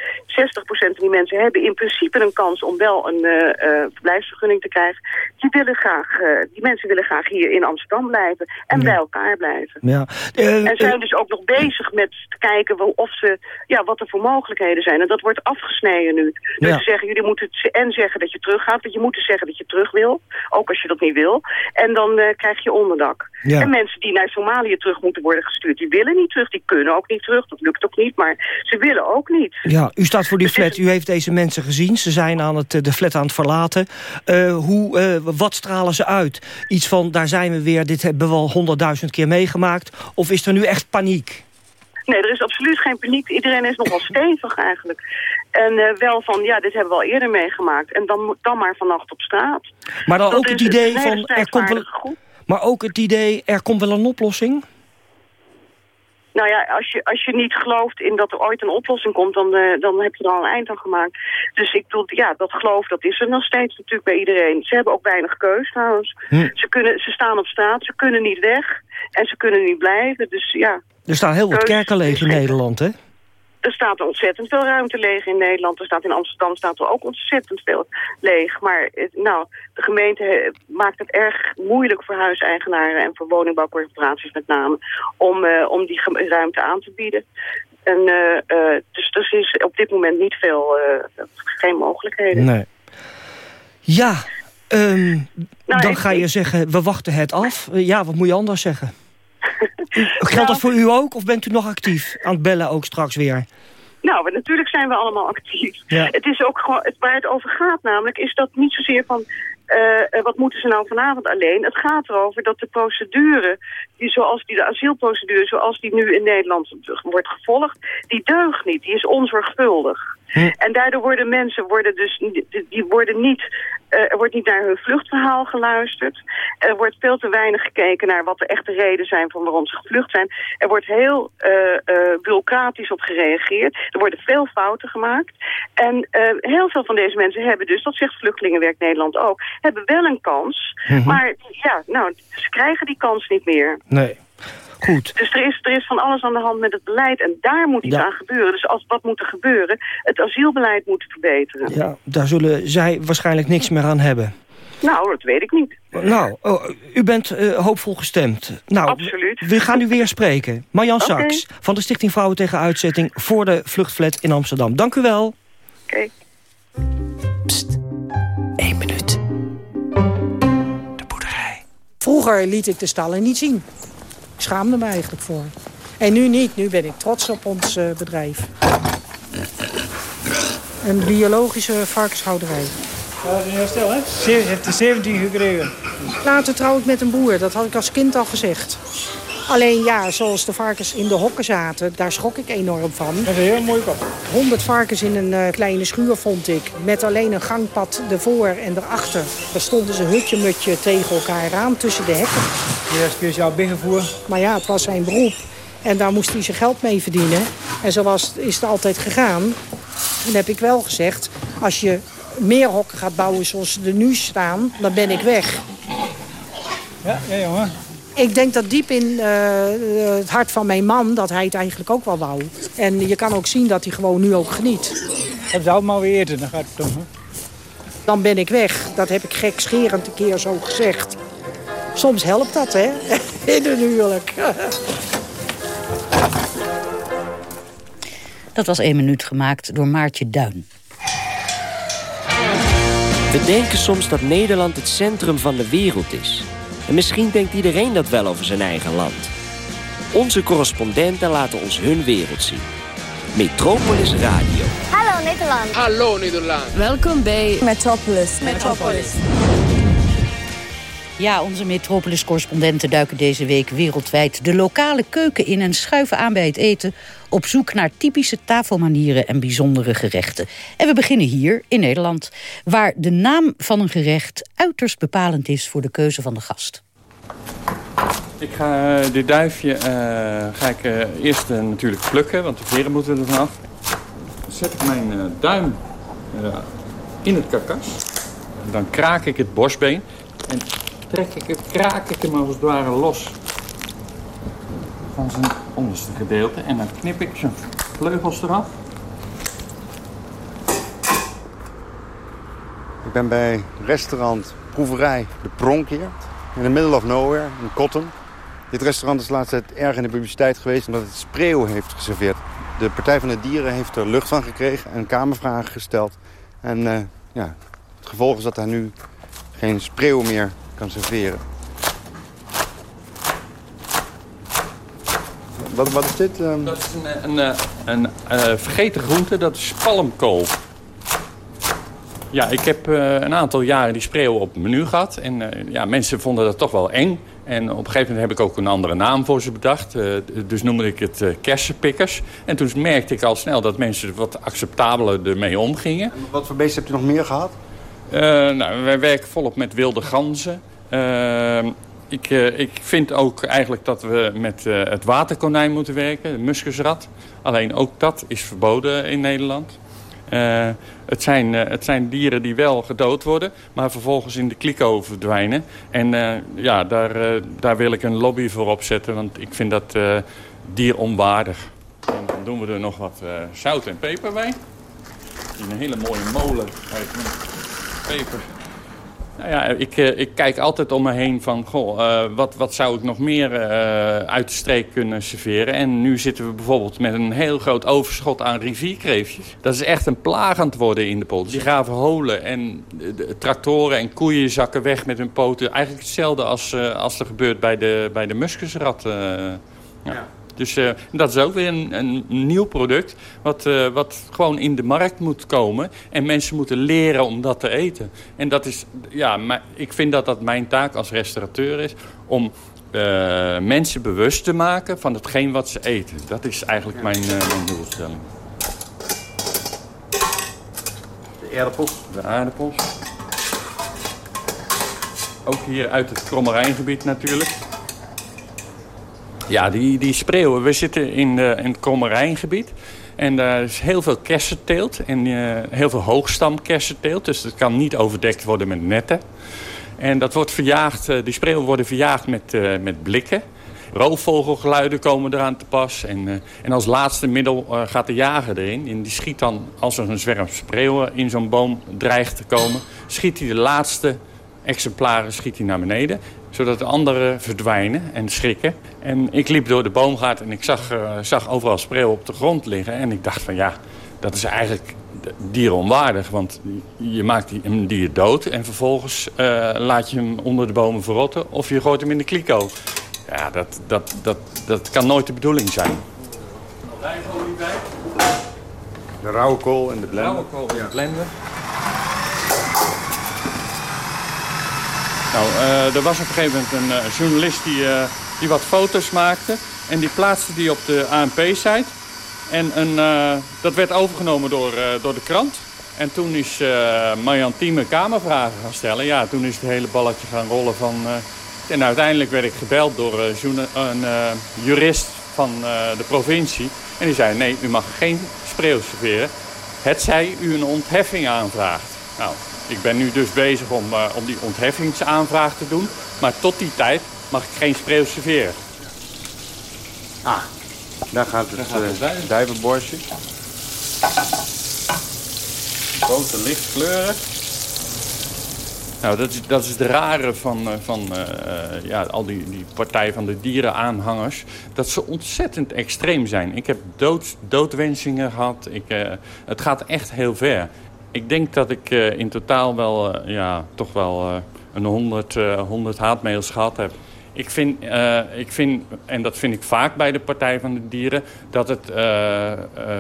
S24: van die mensen hebben in principe een kans om wel een uh, uh, verblijfsvergunning te krijgen. Die willen graag eh, die mensen willen graag hier in Amsterdam blijven en bij elkaar blijven.
S38: Ja.
S24: Uh, en zijn dus ook nog bezig met te kijken of ze, ja, wat er voor mogelijkheden zijn. En dat wordt afgesneden nu. Dus ze zeggen, jullie moeten en zeggen dat je teruggaat, want je moet dus zeggen dat je terug wil, ook als je dat niet wil. En dan krijg je onderdak. En mensen die naar Somalië terug moeten worden gestuurd, die willen niet terug, die kunnen ook niet terug, dat lukt ook niet, maar ze willen ook niet.
S38: Ja, u staat voor die flat, u heeft deze mensen gezien, ze zijn aan het, de flat aan het verlaten. hoe, wat stralen ze uit? Iets van, daar zijn we weer, dit hebben we al honderdduizend keer meegemaakt. Of is er nu echt paniek?
S24: Nee, er is absoluut geen paniek. Iedereen is nogal stevig eigenlijk. En uh, wel van, ja, dit hebben we al eerder meegemaakt. En dan, dan maar vannacht op straat.
S38: Maar dan ook het idee van, er komt wel, maar ook het idee, er komt wel een oplossing?
S24: Nou ja, als je, als je niet gelooft in dat er ooit een oplossing komt, dan, uh, dan heb je er al een eind aan gemaakt. Dus ik bedoel, ja, dat geloof, dat is er nog steeds natuurlijk bij iedereen. Ze hebben ook weinig keus trouwens. Hm. Ze, kunnen, ze staan op straat, ze kunnen niet weg en ze kunnen niet blijven. Dus ja.
S38: Er staan heel wat kerken leeg in Nederland, hè?
S24: Er staat ontzettend veel ruimte leeg in Nederland. Er staat in Amsterdam staat er ook ontzettend veel leeg. Maar nou, de gemeente maakt het erg moeilijk voor huiseigenaren en voor woningbouwcorporaties met name om, uh, om die ruimte aan te bieden. En, uh, uh, dus er is op dit moment niet veel, geen mogelijkheden.
S38: Nee. Ja, um, nou, dan ga je zeggen, we wachten het af. Ja, wat moet je anders zeggen? Geldt dat voor u ook? Of bent u nog actief aan het bellen ook straks weer?
S24: Nou, natuurlijk zijn we allemaal actief. Het is ook gewoon, het, waar het over gaat namelijk, is dat niet zozeer van uh, wat moeten ze nou vanavond alleen? Het gaat erover dat de procedure, die zoals die, de asielprocedure zoals die nu in Nederland wordt gevolgd, die deugt niet, die is onzorgvuldig. Hm. En daardoor worden mensen worden dus, die worden niet, er wordt niet naar hun vluchtverhaal geluisterd. Er wordt veel te weinig gekeken naar wat de echte reden zijn van waarom ze gevlucht zijn. Er wordt heel uh, uh, bureaucratisch op gereageerd. Er worden veel fouten gemaakt. En heel veel van deze mensen hebben dus, dat zegt Vluchtelingenwerk Nederland ook, hebben wel een kans. Mhm. Maar ja, nou, ze krijgen die kans niet meer.
S38: Nee. Goed.
S24: Dus er is, er is van alles aan de hand met het beleid en daar moet iets aan gebeuren. Dus als, wat moet er gebeuren? Het asielbeleid moet verbeteren.
S38: Ja, daar zullen zij waarschijnlijk niks meer aan hebben.
S24: Nou, dat weet ik niet.
S38: Nou, oh, u bent uh, hoopvol gestemd. Nou,
S24: Absoluut.
S38: We gaan u weer spreken. Marjan okay. Saks van de Stichting Vrouwen tegen Uitzetting... voor de vluchtflat in Amsterdam. Dank u wel.
S24: Oké. Okay.
S38: Pst, Eén minuut. De boerderij.
S40: Vroeger liet ik de stallen niet zien. Ik schaamde me eigenlijk voor. En nu niet. Nu ben ik trots op ons uh, bedrijf. Een biologische varkenshouderij.
S32: Dat is heel stil, hè? Ze heeft er 17 gekregen.
S40: Later trouw ik met een boer. Dat had ik als kind al gezegd. Alleen ja, zoals de varkens in de hokken zaten, daar schrok ik enorm van.
S32: Dat is een heel mooi kop.
S40: 100 varkens in een uh, kleine schuur vond ik. Met alleen een gangpad ervoor en erachter. Daar stonden ze hutje-mutje tegen elkaar aan tussen de hekken.
S32: Ja, speciaal binnenvoer.
S40: Maar ja, het was zijn beroep. En daar moest hij zijn geld mee verdienen. En zo was, is het altijd gegaan. Dan heb ik wel gezegd, als je meer hokken gaat bouwen zoals ze er nu staan, dan ben ik weg.
S32: Ja, ja jongen.
S40: Ik denk dat diep in uh, het hart van mijn man dat hij het eigenlijk ook wel wou. En je kan ook zien dat hij gewoon nu ook geniet.
S32: Dat zou maar weer eten, dan gaat het toch.
S40: Dan ben ik weg. Dat heb ik gekscherend een keer zo gezegd. Soms helpt dat, hè? In een huwelijk.
S39: Dat was één minuut gemaakt door Maartje Duin.
S41: We denken soms dat Nederland het centrum van de wereld is. En misschien denkt iedereen dat wel over zijn eigen land. Onze correspondenten laten ons hun wereld zien. Metropolis Radio.
S42: Hallo Nederland.
S43: Hallo Nederland.
S42: Welkom bij Metropolis. Metropolis.
S39: Ja, onze Metropolis-correspondenten duiken deze week wereldwijd de lokale keuken in en schuiven aan bij het eten op zoek naar typische tafelmanieren en bijzondere gerechten. En we beginnen hier in Nederland, waar de naam van een gerecht uiterst bepalend is voor de keuze van de gast.
S44: Ik ga uh, dit duifje uh, ga ik, uh, eerst natuurlijk plukken, want de veren moeten er vanaf. Zet ik mijn duim in het karkas. Dan kraak ik het borstbeen en trek ik het, kraak ik hem als het ware los van zijn onderste gedeelte. En dan knip ik zijn vleugels eraf.
S45: Ik ben bij restaurant Proeverij De Pronkheer. In the middle of nowhere, in Cotton. Dit restaurant is tijd erg in de publiciteit geweest... omdat het spreeuw heeft geserveerd. De Partij van de Dieren heeft er lucht van gekregen en kamervragen gesteld. En uh, ja, het gevolg is dat hij nu geen spreeuw meer kan serveren. Wat, wat is dit? Um...
S44: Dat is een, een, een, een vergeten groente, dat is palmkool. Ja, ik heb uh, een aantal jaren die spreeuw op het menu gehad. En uh, ja, mensen vonden dat toch wel eng. En op een gegeven moment heb ik ook een andere naam voor ze bedacht. Uh, dus noemde ik het kersenpikkers. En toen merkte ik al snel dat mensen wat acceptabeler ermee omgingen.
S45: En wat voor beesten hebt u nog meer gehad?
S44: nou, wij werken volop met wilde ganzen. Ik, uh, ik, vind ook eigenlijk dat we met uh, het waterkonijn moeten werken, de muskusrat. Alleen ook dat is verboden in Nederland. Uh, het, zijn, het zijn dieren die wel gedood worden, maar vervolgens in de kliko verdwijnen. En ja, daar, daar wil ik een lobby voor opzetten, want ik vind dat dieronwaardig. En dan doen we er nog wat zout en peper bij. Een hele mooie molen peper nou ja, ik, eh, ik kijk altijd om me heen van, goh, uh, wat, wat zou ik nog meer uh, uit de streek kunnen serveren? En nu zitten we bijvoorbeeld met een heel groot overschot aan rivierkreefjes. Dat is echt een plaag aan het worden in de polder. Die graven holen en de, tractoren en koeien zakken weg met hun poten. Eigenlijk hetzelfde als, als er gebeurt bij de, bij de muskusrat. ja. ja. Dus uh, dat is ook weer een, een nieuw product wat, uh, wat gewoon in de markt moet komen. En mensen moeten leren om dat te eten. En dat is, ja, maar ik vind dat dat mijn taak als restaurateur is om uh, mensen bewust te maken van hetgeen wat ze eten. Dat is eigenlijk mijn, mijn doelstelling.
S45: De aardappels.
S44: De aardappels. Ook hier uit het Krommerijngebied natuurlijk. Ja, die, die spreeuwen. We zitten in, de, in het Kommerijngebied. En daar is heel veel kersenteelt. En uh, heel veel hoogstam kersenteelt. Dus dat kan niet overdekt worden met netten. En dat wordt verjaagd, uh, die spreeuwen worden verjaagd met, uh, met blikken. Roofvogelgeluiden komen eraan te pas. En, en als laatste middel gaat de jager erin. En die schiet dan, als er een zwerm spreeuwen in zo'n boom dreigt te komen... schiet hij de laatste exemplaren schiet hij naar beneden zodat de anderen verdwijnen en schrikken. En ik liep door de boomgaard en ik zag, uh, zag overal spreeuwen op de grond liggen. En ik dacht van ja, dat is eigenlijk dieronwaardig. Want je maakt die, een dier dood en vervolgens uh, laat je hem onder de bomen verrotten... of je gooit hem in de kliko. Ja, dat, dat, dat, dat kan nooit de bedoeling zijn. Bij.
S45: De rauwe kool en de blender.
S44: Rauwe kool en de blender. Nou, uh, er was op een gegeven moment een uh, journalist die, uh, die wat foto's maakte. En die plaatste die op de ANP-site. En een, dat werd overgenomen door, door de krant. En toen is Marjan Thieme kamervragen gaan stellen. Ja, toen is het hele balletje gaan rollen van... en uiteindelijk werd ik gebeld door een jurist van de provincie. En die zei, nee, u mag geen spreeuw serveren. Het zij u een ontheffing aanvraagt. Nou, ik ben nu dus bezig om, uh, om die ontheffingsaanvraag te doen. Maar tot die tijd mag ik geen spreeuw serveren.
S45: Ah, daar gaat het, gaat het uh, duivenborstje.
S44: Boter licht kleuren. Nou, dat is, dat is het rare van, uh, van uh, ja, al die, die partij van de dierenaanhangers. Dat ze ontzettend extreem zijn. Ik heb dood, doodwensingen gehad. Ik, uh, het gaat echt heel ver. Ik denk dat ik uh, in totaal wel, uh, ja, toch wel uh, een 100, 100 haatmails gehad heb. Ik vind, ik vind, en dat vind ik vaak bij de Partij van de Dieren... dat het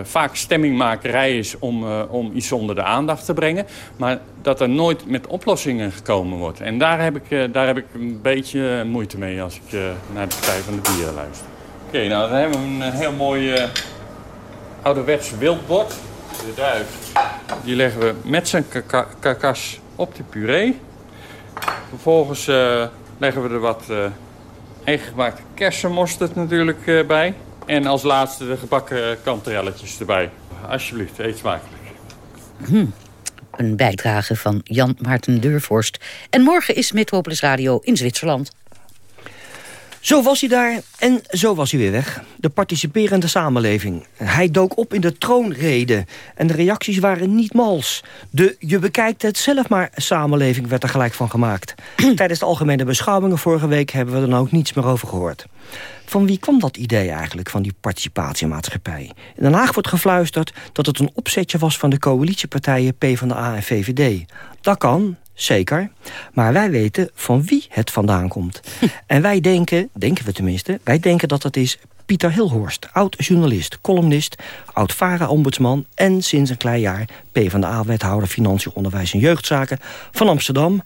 S44: vaak stemmingmakerij is om, om iets onder de aandacht te brengen... maar dat er nooit met oplossingen gekomen wordt. En daar heb ik, daar heb ik een beetje moeite mee als ik naar de Partij van de Dieren luister. Oké, nou dan hebben we een heel mooi ouderwets wildbord. De duif. Die leggen we met zijn karkas op de puree. Vervolgens uh, leggen we er wat uh, kersenmosterd natuurlijk uh, bij. En als laatste de gebakken kanterelletjes erbij. Alsjeblieft, eet smakelijk.
S39: Hm. Een bijdrage van Jan Maarten Deurvorst. En morgen is Metropolis Radio in Zwitserland.
S38: Zo was hij daar en zo was hij weer weg. De participerende samenleving. Hij dook op in de troonrede. En de reacties waren niet mals. De je bekijkt het zelf maar samenleving werd er gelijk van gemaakt. Tijdens de algemene beschouwingen vorige week... hebben we er dan ook niets meer over gehoord. Van wie kwam dat idee eigenlijk, van die participatiemaatschappij? In Den Haag wordt gefluisterd dat het een opzetje was... van de coalitiepartijen PvdA en VVD. Dat kan, Zeker. Maar wij weten van wie het vandaan komt. en wij denken, denken we tenminste... wij denken dat het is Pieter Hilhorst, oud-journalist, columnist... oud-VARA-ombudsman en sinds een klein jaar... PvdA-wethouder Financiën, Onderwijs en Jeugdzaken van Amsterdam...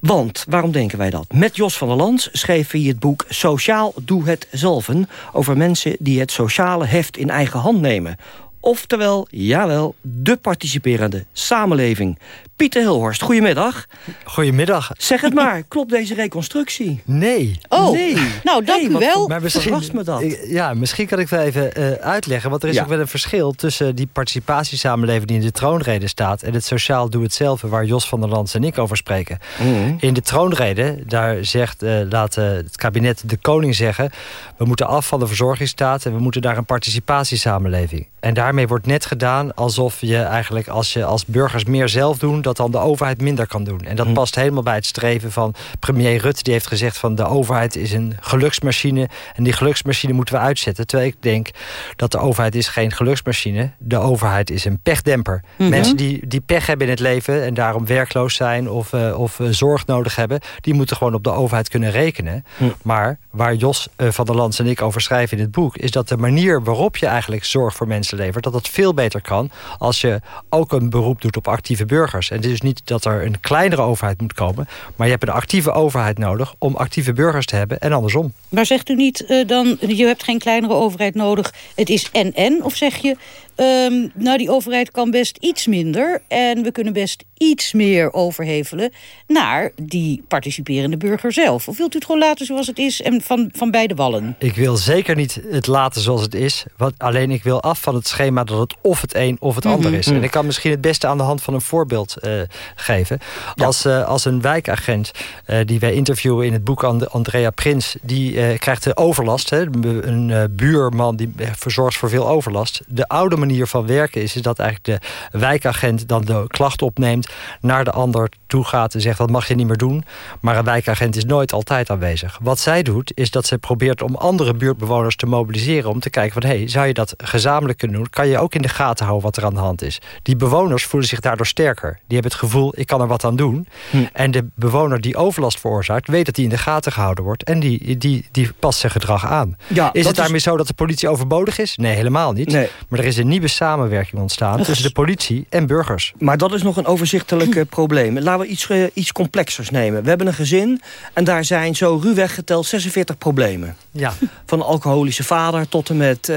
S38: Want, waarom denken wij dat? Met Jos van der Lans schreef hij het boek Sociaal Doe Het Zelven... over mensen die het sociale heft in eigen hand nemen. Oftewel, jawel, de participerende samenleving. Pieter Hilhorst, goedemiddag.
S46: Goedemiddag.
S38: Zeg het maar, klopt deze reconstructie?
S46: Nee.
S39: Oh,
S46: nee.
S39: nou dank
S38: hey,
S39: u wel.
S38: Maar misschien, me dat.
S46: Ja, misschien kan ik wel even uh, uitleggen. Want er is
S38: Ja.
S46: ook wel een verschil tussen die participatiesamenleving... die in de troonrede staat... en het sociaal doe-het-zelf... waar Jos van der Lans en ik over spreken.
S38: Mhm.
S46: In de troonrede, daar zegt, eh, laat eh, het kabinet de koning zeggen... we moeten af van de verzorgingsstaat... en we moeten naar een participatiesamenleving. En daarmee wordt net gedaan alsof je eigenlijk... als je als burgers meer zelf doen... dat dan de overheid minder kan doen. En dat
S38: Mhm.
S46: past helemaal bij het streven van premier Rutte. Die heeft gezegd van de overheid is een geluksmachine... en die geluksmachine moeten we uitzetten. Terwijl ik denk dat de overheid is geen geluksmachine. De overheid is een pechdemper.
S38: Mhm.
S46: Mensen die, die pech hebben in het leven... en daarom werkloos zijn of, eh, of eh, zorg nodig hebben... die moeten gewoon op de overheid kunnen rekenen.
S38: Hm.
S46: Maar waar Jos eh, van der Lans en ik over schrijven in het boek... is dat de manier waarop je eigenlijk zorg voor mensen levert... dat dat veel beter kan als je ook een beroep doet op actieve burgers. En het is dus niet dat er een kleinere overheid moet komen... maar je hebt een actieve overheid nodig om actieve burgers te hebben... en andersom.
S39: Maar zegt u niet eh, dan, je hebt geen kleinere overheid nodig, het is en-en? Of zeg je, ehm, nou die overheid kan best iets minder... en we kunnen best iets meer overhevelen naar die participerende burger zelf? Of wilt u het gewoon laten zoals het is en van, van beide wallen?
S46: Ik wil zeker niet het laten zoals het is. Wat, alleen ik wil af van het schema dat het of het een of het
S39: Mhm.
S46: ander is.
S38: Mhm.
S46: En ik kan misschien het beste aan de hand van een voorbeeld eh, geven. Als, eh, als een wijkagent eh, die wij interviewen in het boek And Andrea Prins... die eh, krijgt de overlast. Hè, een eh, buurman die verzorgt voor veel overlast. De oude manier van werken is... is dat eigenlijk de wijkagent dan de klacht opneemt... naar de ander toe gaat en zegt dat mag je niet meer doen. Maar een wijkagent is nooit altijd aanwezig. Wat zij doet, is dat ze probeert om andere buurtbewoners te mobiliseren... om te kijken van, hé, hey, zou je dat gezamenlijk kunnen doen? Kan je ook in de gaten houden wat er aan de hand is? Die bewoners voelen zich daardoor sterker. Die hebben het gevoel, ik kan er wat aan doen. Hm. En de bewoner die overlast veroorzaakt... weet dat hij in de gaten gehouden wordt. En die, die, die past zijn gedrag aan. Ja, is het daarmee zo dat de politie overbodig is? Nee, helemaal niet. Nee. Maar er is een nieuwe samenwerking ontstaan... tussen de politie en burgers.
S38: Maar dat is nog een overzichtelijk hm. probleem. Laten we iets, uh, iets complexers nemen. We hebben een gezin en daar zijn zo ruwweg geteld 46 problemen. Ja. Van alcoholische vader tot en met uh,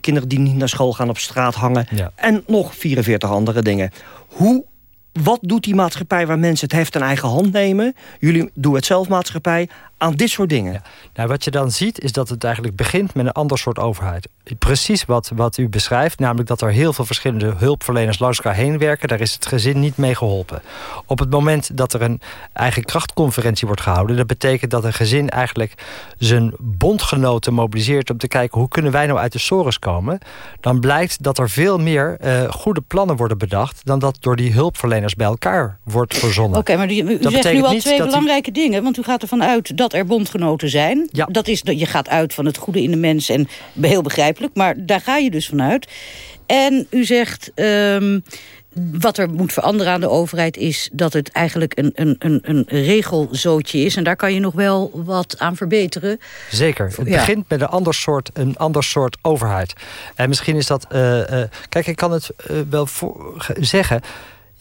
S38: kinderen die niet naar school gaan op straat hangen. Ja. En nog 44 andere dingen. Hoe wat doet die maatschappij waar mensen het heft in eigen hand nemen? Jullie doen het zelf maatschappij aan dit soort dingen.
S46: Nou, wat je dan ziet is dat het eigenlijk begint met een ander soort overheid. Precies wat, wat u beschrijft, namelijk dat er heel veel verschillende hulpverleners langs elkaar heen werken. Daar is het gezin niet mee geholpen. Op het moment dat er een eigen krachtconferentie wordt gehouden, dat betekent dat een gezin eigenlijk zijn bondgenoten mobiliseert om te kijken hoe kunnen wij nou uit de sores komen. Dan blijkt dat er veel meer uh, goede plannen worden bedacht dan dat door die hulpverleners bij elkaar wordt verzonnen.
S39: Oké, maar u, u zegt nu al twee belangrijke dingen, want u gaat ervan uit dat er bondgenoten zijn. Ja. Dat is, je gaat uit van het goede in de mens en heel begrijpelijk. Maar daar ga je dus vanuit. En u zegt... Ehm, wat er moet veranderen aan de overheid is dat het eigenlijk een, een, een, een regelzootje is. En daar kan je nog wel wat aan verbeteren.
S46: Zeker. Het begint met een ander soort, een ander soort overheid. En misschien is dat... Uh, uh, kijk, ik kan het uh, wel voor, zeggen...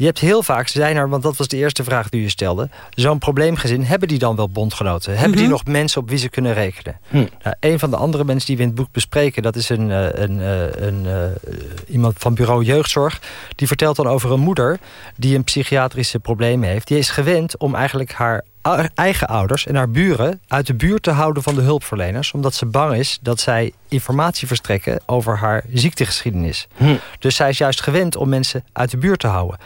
S46: Je hebt heel vaak, zijn er, want dat was de eerste vraag die je stelde... zo'n probleemgezin, hebben die dan wel bondgenoten? Hebben die mhm. nog mensen op wie ze kunnen rekenen? Hm. Nou, een van de andere mensen die we in het boek bespreken... dat is een, eh, een, eh, een, een uh, iemand van bureau jeugdzorg. Die vertelt dan over een moeder die een psychiatrische probleem heeft. Die is gewend om eigenlijk haar eigen ouders en haar buren uit de buurt te houden van de hulpverleners... omdat ze bang is dat zij informatie verstrekken over haar ziektegeschiedenis. Hm. Dus zij is juist gewend om mensen uit de buurt te houden.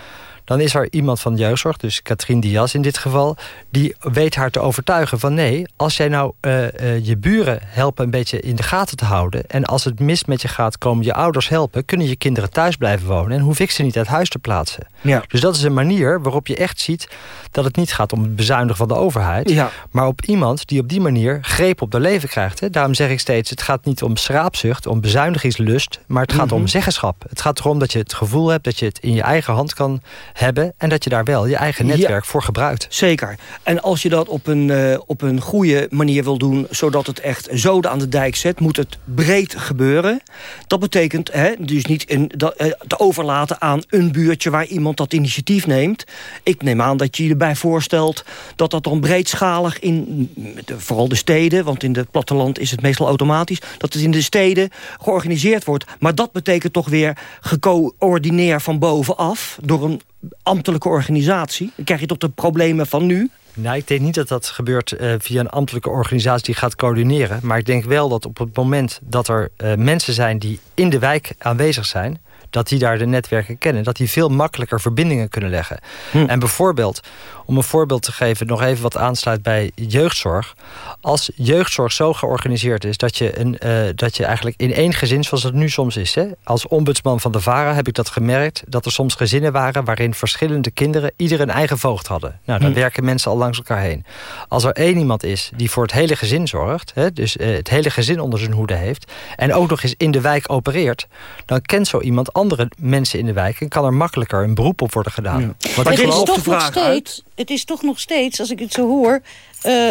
S46: Dan is er iemand van de jeugdzorg, dus Katrien Diaz in dit geval... die weet haar te overtuigen van nee, als jij nou uh, uh, je buren helpen een beetje in de gaten te houden... en als het mis met je gaat, komen je ouders helpen... kunnen je kinderen thuis blijven wonen en hoef ik ze niet uit huis te plaatsen. Ja. Dus dat is een manier waarop je echt ziet dat het niet gaat om het bezuinigen van de overheid... Ja. maar op iemand die op die manier greep op de leven krijgt. Hè. Daarom zeg ik steeds, het gaat niet om schraapzucht, om bezuinigingslust... maar het gaat mm -hmm. om zeggenschap. Het gaat erom dat je het gevoel hebt dat je het in je eigen hand kan hebben... en dat je daar wel je eigen netwerk voor gebruikt.
S38: Zeker. En als je dat op een, uh, op een goede manier wil doen... zodat het echt zoden aan de dijk zet, moet het breed gebeuren. Dat betekent hè, dus niet in, dat, uh, te overlaten aan een buurtje... waar iemand dat initiatief neemt. Ik neem aan dat je je erbij voorstelt dat dat dan breedschalig... in vooral de steden, want in het platteland is het meestal automatisch... dat het in de steden georganiseerd wordt. Maar dat betekent toch weer gecoördineerd van bovenaf... door een ambtelijke organisatie. Dan krijg je toch de problemen van nu.
S46: Nou, ik denk niet dat dat gebeurt uh, via een ambtelijke organisatie die gaat coördineren. Maar ik denk wel dat op het moment dat er uh, mensen zijn die in de wijk aanwezig zijn dat die daar de netwerken kennen. Dat die veel makkelijker verbindingen kunnen leggen. Hm. En bijvoorbeeld, om een voorbeeld te geven... nog even wat aansluit bij jeugdzorg. Als jeugdzorg zo georganiseerd is... dat je, een, uh, dat je eigenlijk in één gezin, zoals het nu soms is... Hè, als ombudsman van de VARA heb ik dat gemerkt... dat er soms gezinnen waren waarin verschillende kinderen... ieder een eigen voogd hadden. Nou, dan hm. werken mensen al langs elkaar heen. Als er één iemand is die voor het hele gezin zorgt... Hè, dus uh, het hele gezin onder zijn hoede heeft... en ook nog eens in de wijk opereert... dan kent zo iemand andere mensen in de wijk... en kan er makkelijker een beroep op worden gedaan. Ja.
S39: Maar het is, toch nog steeds, het is toch nog steeds, als ik het zo hoor... Uh,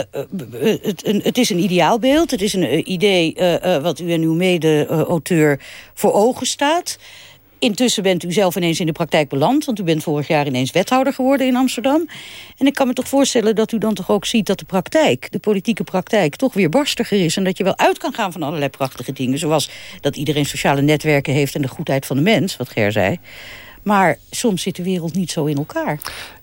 S39: het, een, het, is een ideaalbeeld. Het is een uh, idee uh, wat u en uw mede-auteur voor ogen staat. Intussen bent u zelf ineens in de praktijk beland... want u bent vorig jaar ineens wethouder geworden in Amsterdam. En ik kan me toch voorstellen dat u dan toch ook ziet... dat de praktijk, de politieke praktijk, toch weer barstiger is... en dat je wel uit kan gaan van allerlei prachtige dingen... zoals dat iedereen sociale netwerken heeft... en de goedheid van de mens, wat Ger zei. Maar soms zit de wereld niet zo in elkaar.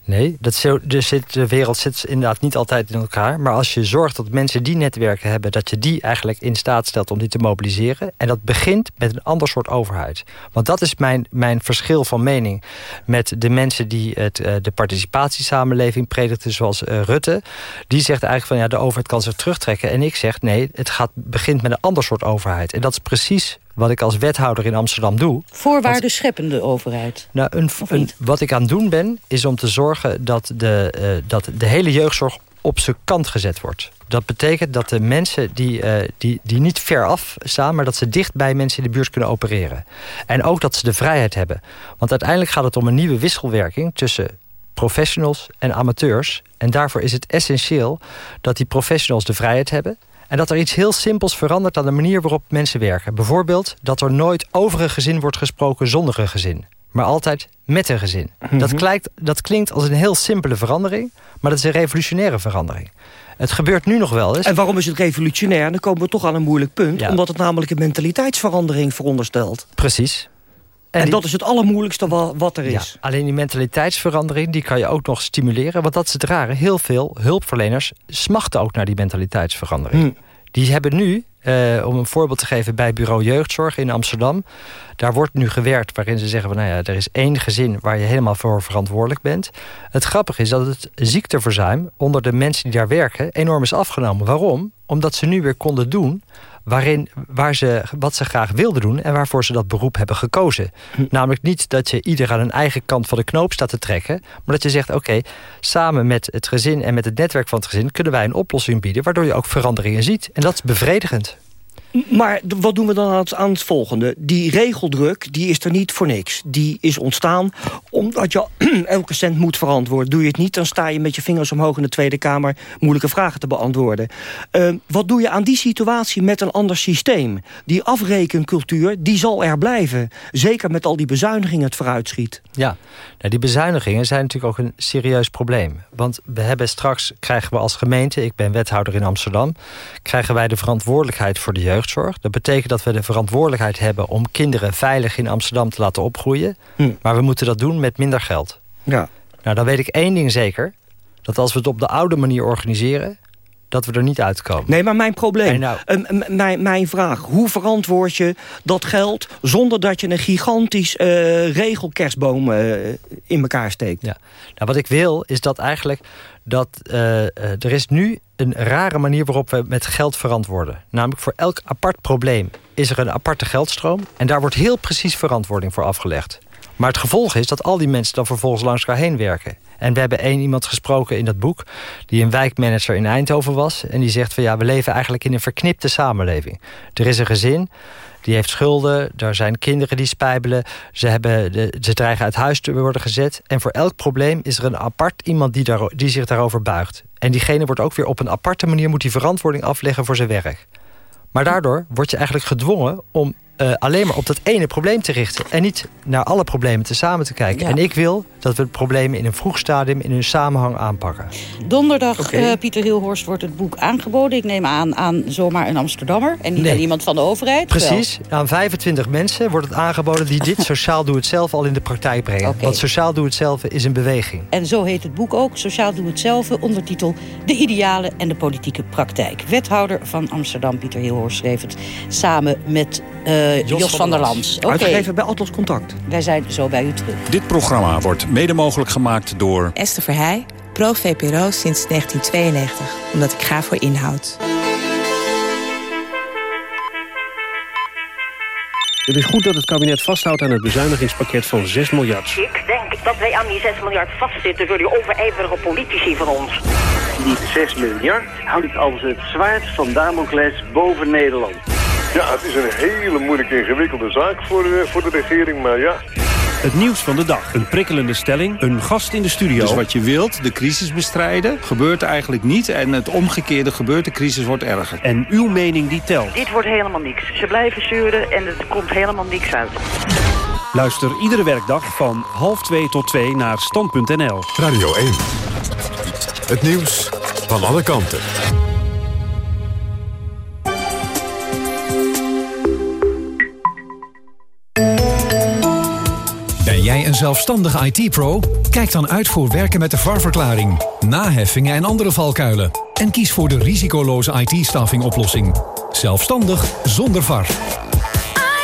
S46: Nee, dat zo, de, zit, de wereld zit inderdaad niet altijd in elkaar. Maar als je zorgt dat mensen die netwerken hebben... dat je die eigenlijk in staat stelt om die te mobiliseren. En dat begint met een ander soort overheid. Want dat is mijn, mijn verschil van mening... met de mensen die het, uh, de participatiesamenleving predikten... zoals uh, Rutte. Die zegt eigenlijk van ja, de overheid kan zich terugtrekken. En ik zeg nee, het gaat, begint met een ander soort overheid. En dat is precies wat ik als wethouder in Amsterdam doe...
S39: Voorwaarden scheppende overheid.
S46: Nou, een, een, wat ik aan het doen ben, is om te zorgen dat de, uh, dat de hele jeugdzorg op zijn kant gezet wordt. Dat betekent dat de mensen die, uh, die, die niet ver af staan... maar dat ze dicht bij mensen in de buurt kunnen opereren. En ook dat ze de vrijheid hebben. Want uiteindelijk gaat het om een nieuwe wisselwerking... tussen professionals en amateurs. En daarvoor is het essentieel dat die professionals de vrijheid hebben... En dat er iets heel simpels verandert aan de manier waarop mensen werken. Bijvoorbeeld dat er nooit over een gezin wordt gesproken zonder een gezin. Maar altijd met een gezin. dat, klinkt, dat klinkt als een heel simpele verandering. Maar dat is een revolutionaire verandering. Het gebeurt nu nog wel eens.
S38: En waarom is het revolutionair? Dan komen we toch aan een moeilijk punt. Omdat het namelijk een mentaliteitsverandering veronderstelt.
S46: Precies.
S38: En, dat is het allermoeilijkste wat er is.
S46: Ja, alleen die mentaliteitsverandering die kan je ook nog stimuleren. Want dat is het rare. Heel veel hulpverleners smachten ook naar die mentaliteitsverandering. Hmm. Die hebben nu, eh, om een voorbeeld te geven... bij Bureau Jeugdzorg in Amsterdam... daar wordt nu gewerkt waarin ze zeggen... Van, nou ja, er is één gezin waar je helemaal voor verantwoordelijk bent. Het grappige is dat het ziekteverzuim... onder de mensen die daar werken enorm is afgenomen. Waarom? Omdat ze nu weer konden doen waarin, waar ze, wat ze graag wilden doen... en waarvoor ze dat beroep hebben gekozen. Hm. Namelijk niet dat je ieder aan een eigen kant van de knoop staat te trekken... maar dat je zegt, oké, samen met het gezin en met het netwerk van het gezin... kunnen wij een oplossing bieden waardoor je ook veranderingen ziet. En dat is bevredigend.
S38: Maar wat doen we dan aan het, aan het, volgende? Die regeldruk die is er niet voor niks. Die is ontstaan omdat je elke cent moet verantwoorden. Doe je het niet, dan sta je met je vingers omhoog in de Tweede Kamer... moeilijke vragen te beantwoorden. Uh, wat doe je aan die situatie met een ander systeem? Die afrekencultuur, die zal er blijven. Zeker met al die bezuinigingen het vooruitschiet.
S46: Ja, nou, die bezuinigingen zijn natuurlijk ook een serieus probleem. Want we hebben straks, krijgen we als gemeente... ik ben wethouder in Amsterdam... krijgen wij de verantwoordelijkheid voor de jeugd dat betekent dat we de verantwoordelijkheid hebben om kinderen veilig in Amsterdam te laten opgroeien. Hm. Maar we moeten dat doen met minder geld.
S38: Ja.
S46: Nou, dan weet ik één ding zeker. Dat als we het op de oude manier organiseren dat we er niet uitkomen.
S38: Nee, maar mijn probleem, nou, mijn, mijn vraag... hoe verantwoord je dat geld zonder dat je een gigantisch uh, regelkerstboom uh, in elkaar steekt?
S46: Ja. Nou, wat ik wil is dat eigenlijk... dat uh, er is nu een rare manier waarop we met geld verantwoorden. Namelijk voor elk apart probleem is er een aparte geldstroom... en daar wordt heel precies verantwoording voor afgelegd. Maar het gevolg is dat al die mensen dan vervolgens langs elkaar heen werken. En we hebben één iemand gesproken in dat boek... die een wijkmanager in Eindhoven was. En die zegt van ja, we leven eigenlijk in een verknipte samenleving. Er is een gezin, die heeft schulden. Er zijn kinderen die spijbelen. Ze, hebben de, ze dreigen uit huis te worden gezet. En voor elk probleem is er een apart iemand die, daar, die zich daarover buigt. En diegene wordt ook weer op een aparte manier... moet die verantwoording afleggen voor zijn werk. Maar daardoor word je eigenlijk gedwongen om uh, alleen maar op dat ene probleem te richten. En niet naar alle problemen tezamen te kijken. En ik wil dat we de problemen in een vroeg stadium in hun samenhang aanpakken.
S39: Donderdag, okay. uh, Pieter Hilhorst, wordt het boek aangeboden. Ik neem aan aan zomaar een Amsterdammer. En niet nee. aan iemand van de overheid.
S46: Precies. Wel. Aan 25 mensen wordt het aangeboden die dit sociaal doe het zelf al in de praktijk brengen. Okay. Want sociaal doe het zelf is een beweging.
S39: En zo heet het boek ook. Sociaal doe het zelf. Ondertitel De idealen en de politieke praktijk. Wethouder van Amsterdam, Pieter Hilhorst, schreef het samen met... Uh, Jos, Jos, van der Land.
S38: Okay. Uitgegeven bij Atlas Contact.
S39: Wij zijn zo bij u terug.
S43: Dit programma wordt mede mogelijk gemaakt door...
S47: Esther Verheij, pro-VPRO sinds 1992. Omdat ik ga voor inhoud.
S48: Het is goed dat het kabinet vasthoudt aan het bezuinigingspakket van 6 miljard.
S49: Ik denk dat wij aan die 6 miljard vastzitten door die overijverige politici van ons.
S50: Die 6 miljard hangt als het zwaard van Damocles boven Nederland.
S51: Ja, het is een hele moeilijke, ingewikkelde zaak voor de, voor de regering, maar ja.
S48: Het nieuws van de dag. Een prikkelende stelling. Een gast in de studio.
S52: Dus wat je wilt, de crisis bestrijden, gebeurt eigenlijk niet. En het omgekeerde gebeurt, de crisis wordt erger.
S48: En uw mening die telt.
S49: Dit wordt helemaal niks. Ze blijven zeuren en er komt helemaal niks uit.
S48: Luister iedere werkdag van half 2 tot 2 naar stand.nl.
S53: Radio 1. Het nieuws van alle kanten.
S54: Ben jij een zelfstandige IT-pro? Kijk dan uit voor werken met de VAR-verklaring, naheffingen en andere valkuilen. En kies voor de risicoloze IT-staffing oplossing. Zelfstandig zonder VAR.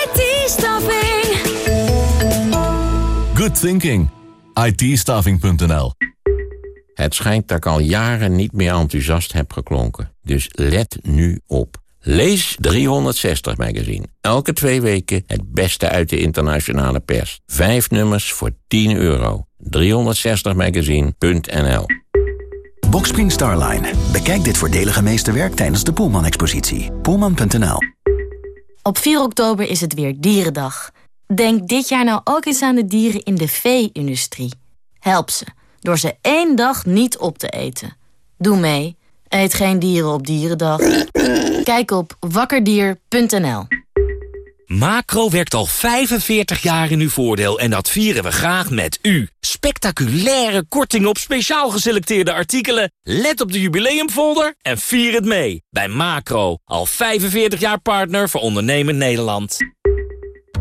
S55: IT-staffing.
S56: Good thinking. it
S57: Het schijnt dat ik al jaren niet meer enthousiast heb geklonken. Dus let nu op.
S58: Lees 360 Magazine. Elke twee weken het beste uit de internationale pers. Vijf nummers voor 10 euro. 360magazine.nl
S59: Boxspring Starline. Bekijk dit voordelige meesterwerk tijdens de Poelman-expositie. Poelman.nl
S60: Op 4 oktober is het weer Dierendag. Denk dit jaar nou ook eens aan de dieren in de vee-industrie. Help ze, door ze één dag niet op te eten. Doe mee. Eet geen dieren op Dierendag. Kijk op wakkerdier.nl
S61: Macro werkt al 45 jaar in uw voordeel en dat vieren we graag met u. Spectaculaire korting op speciaal geselecteerde artikelen. Let op de jubileumfolder en vier het mee. Bij Macro, al 45 jaar partner voor ondernemend Nederland.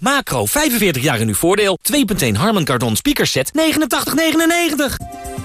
S61: Macro, 45 jaar in uw voordeel. 2.1 Harman Kardon speakerset, 89,99.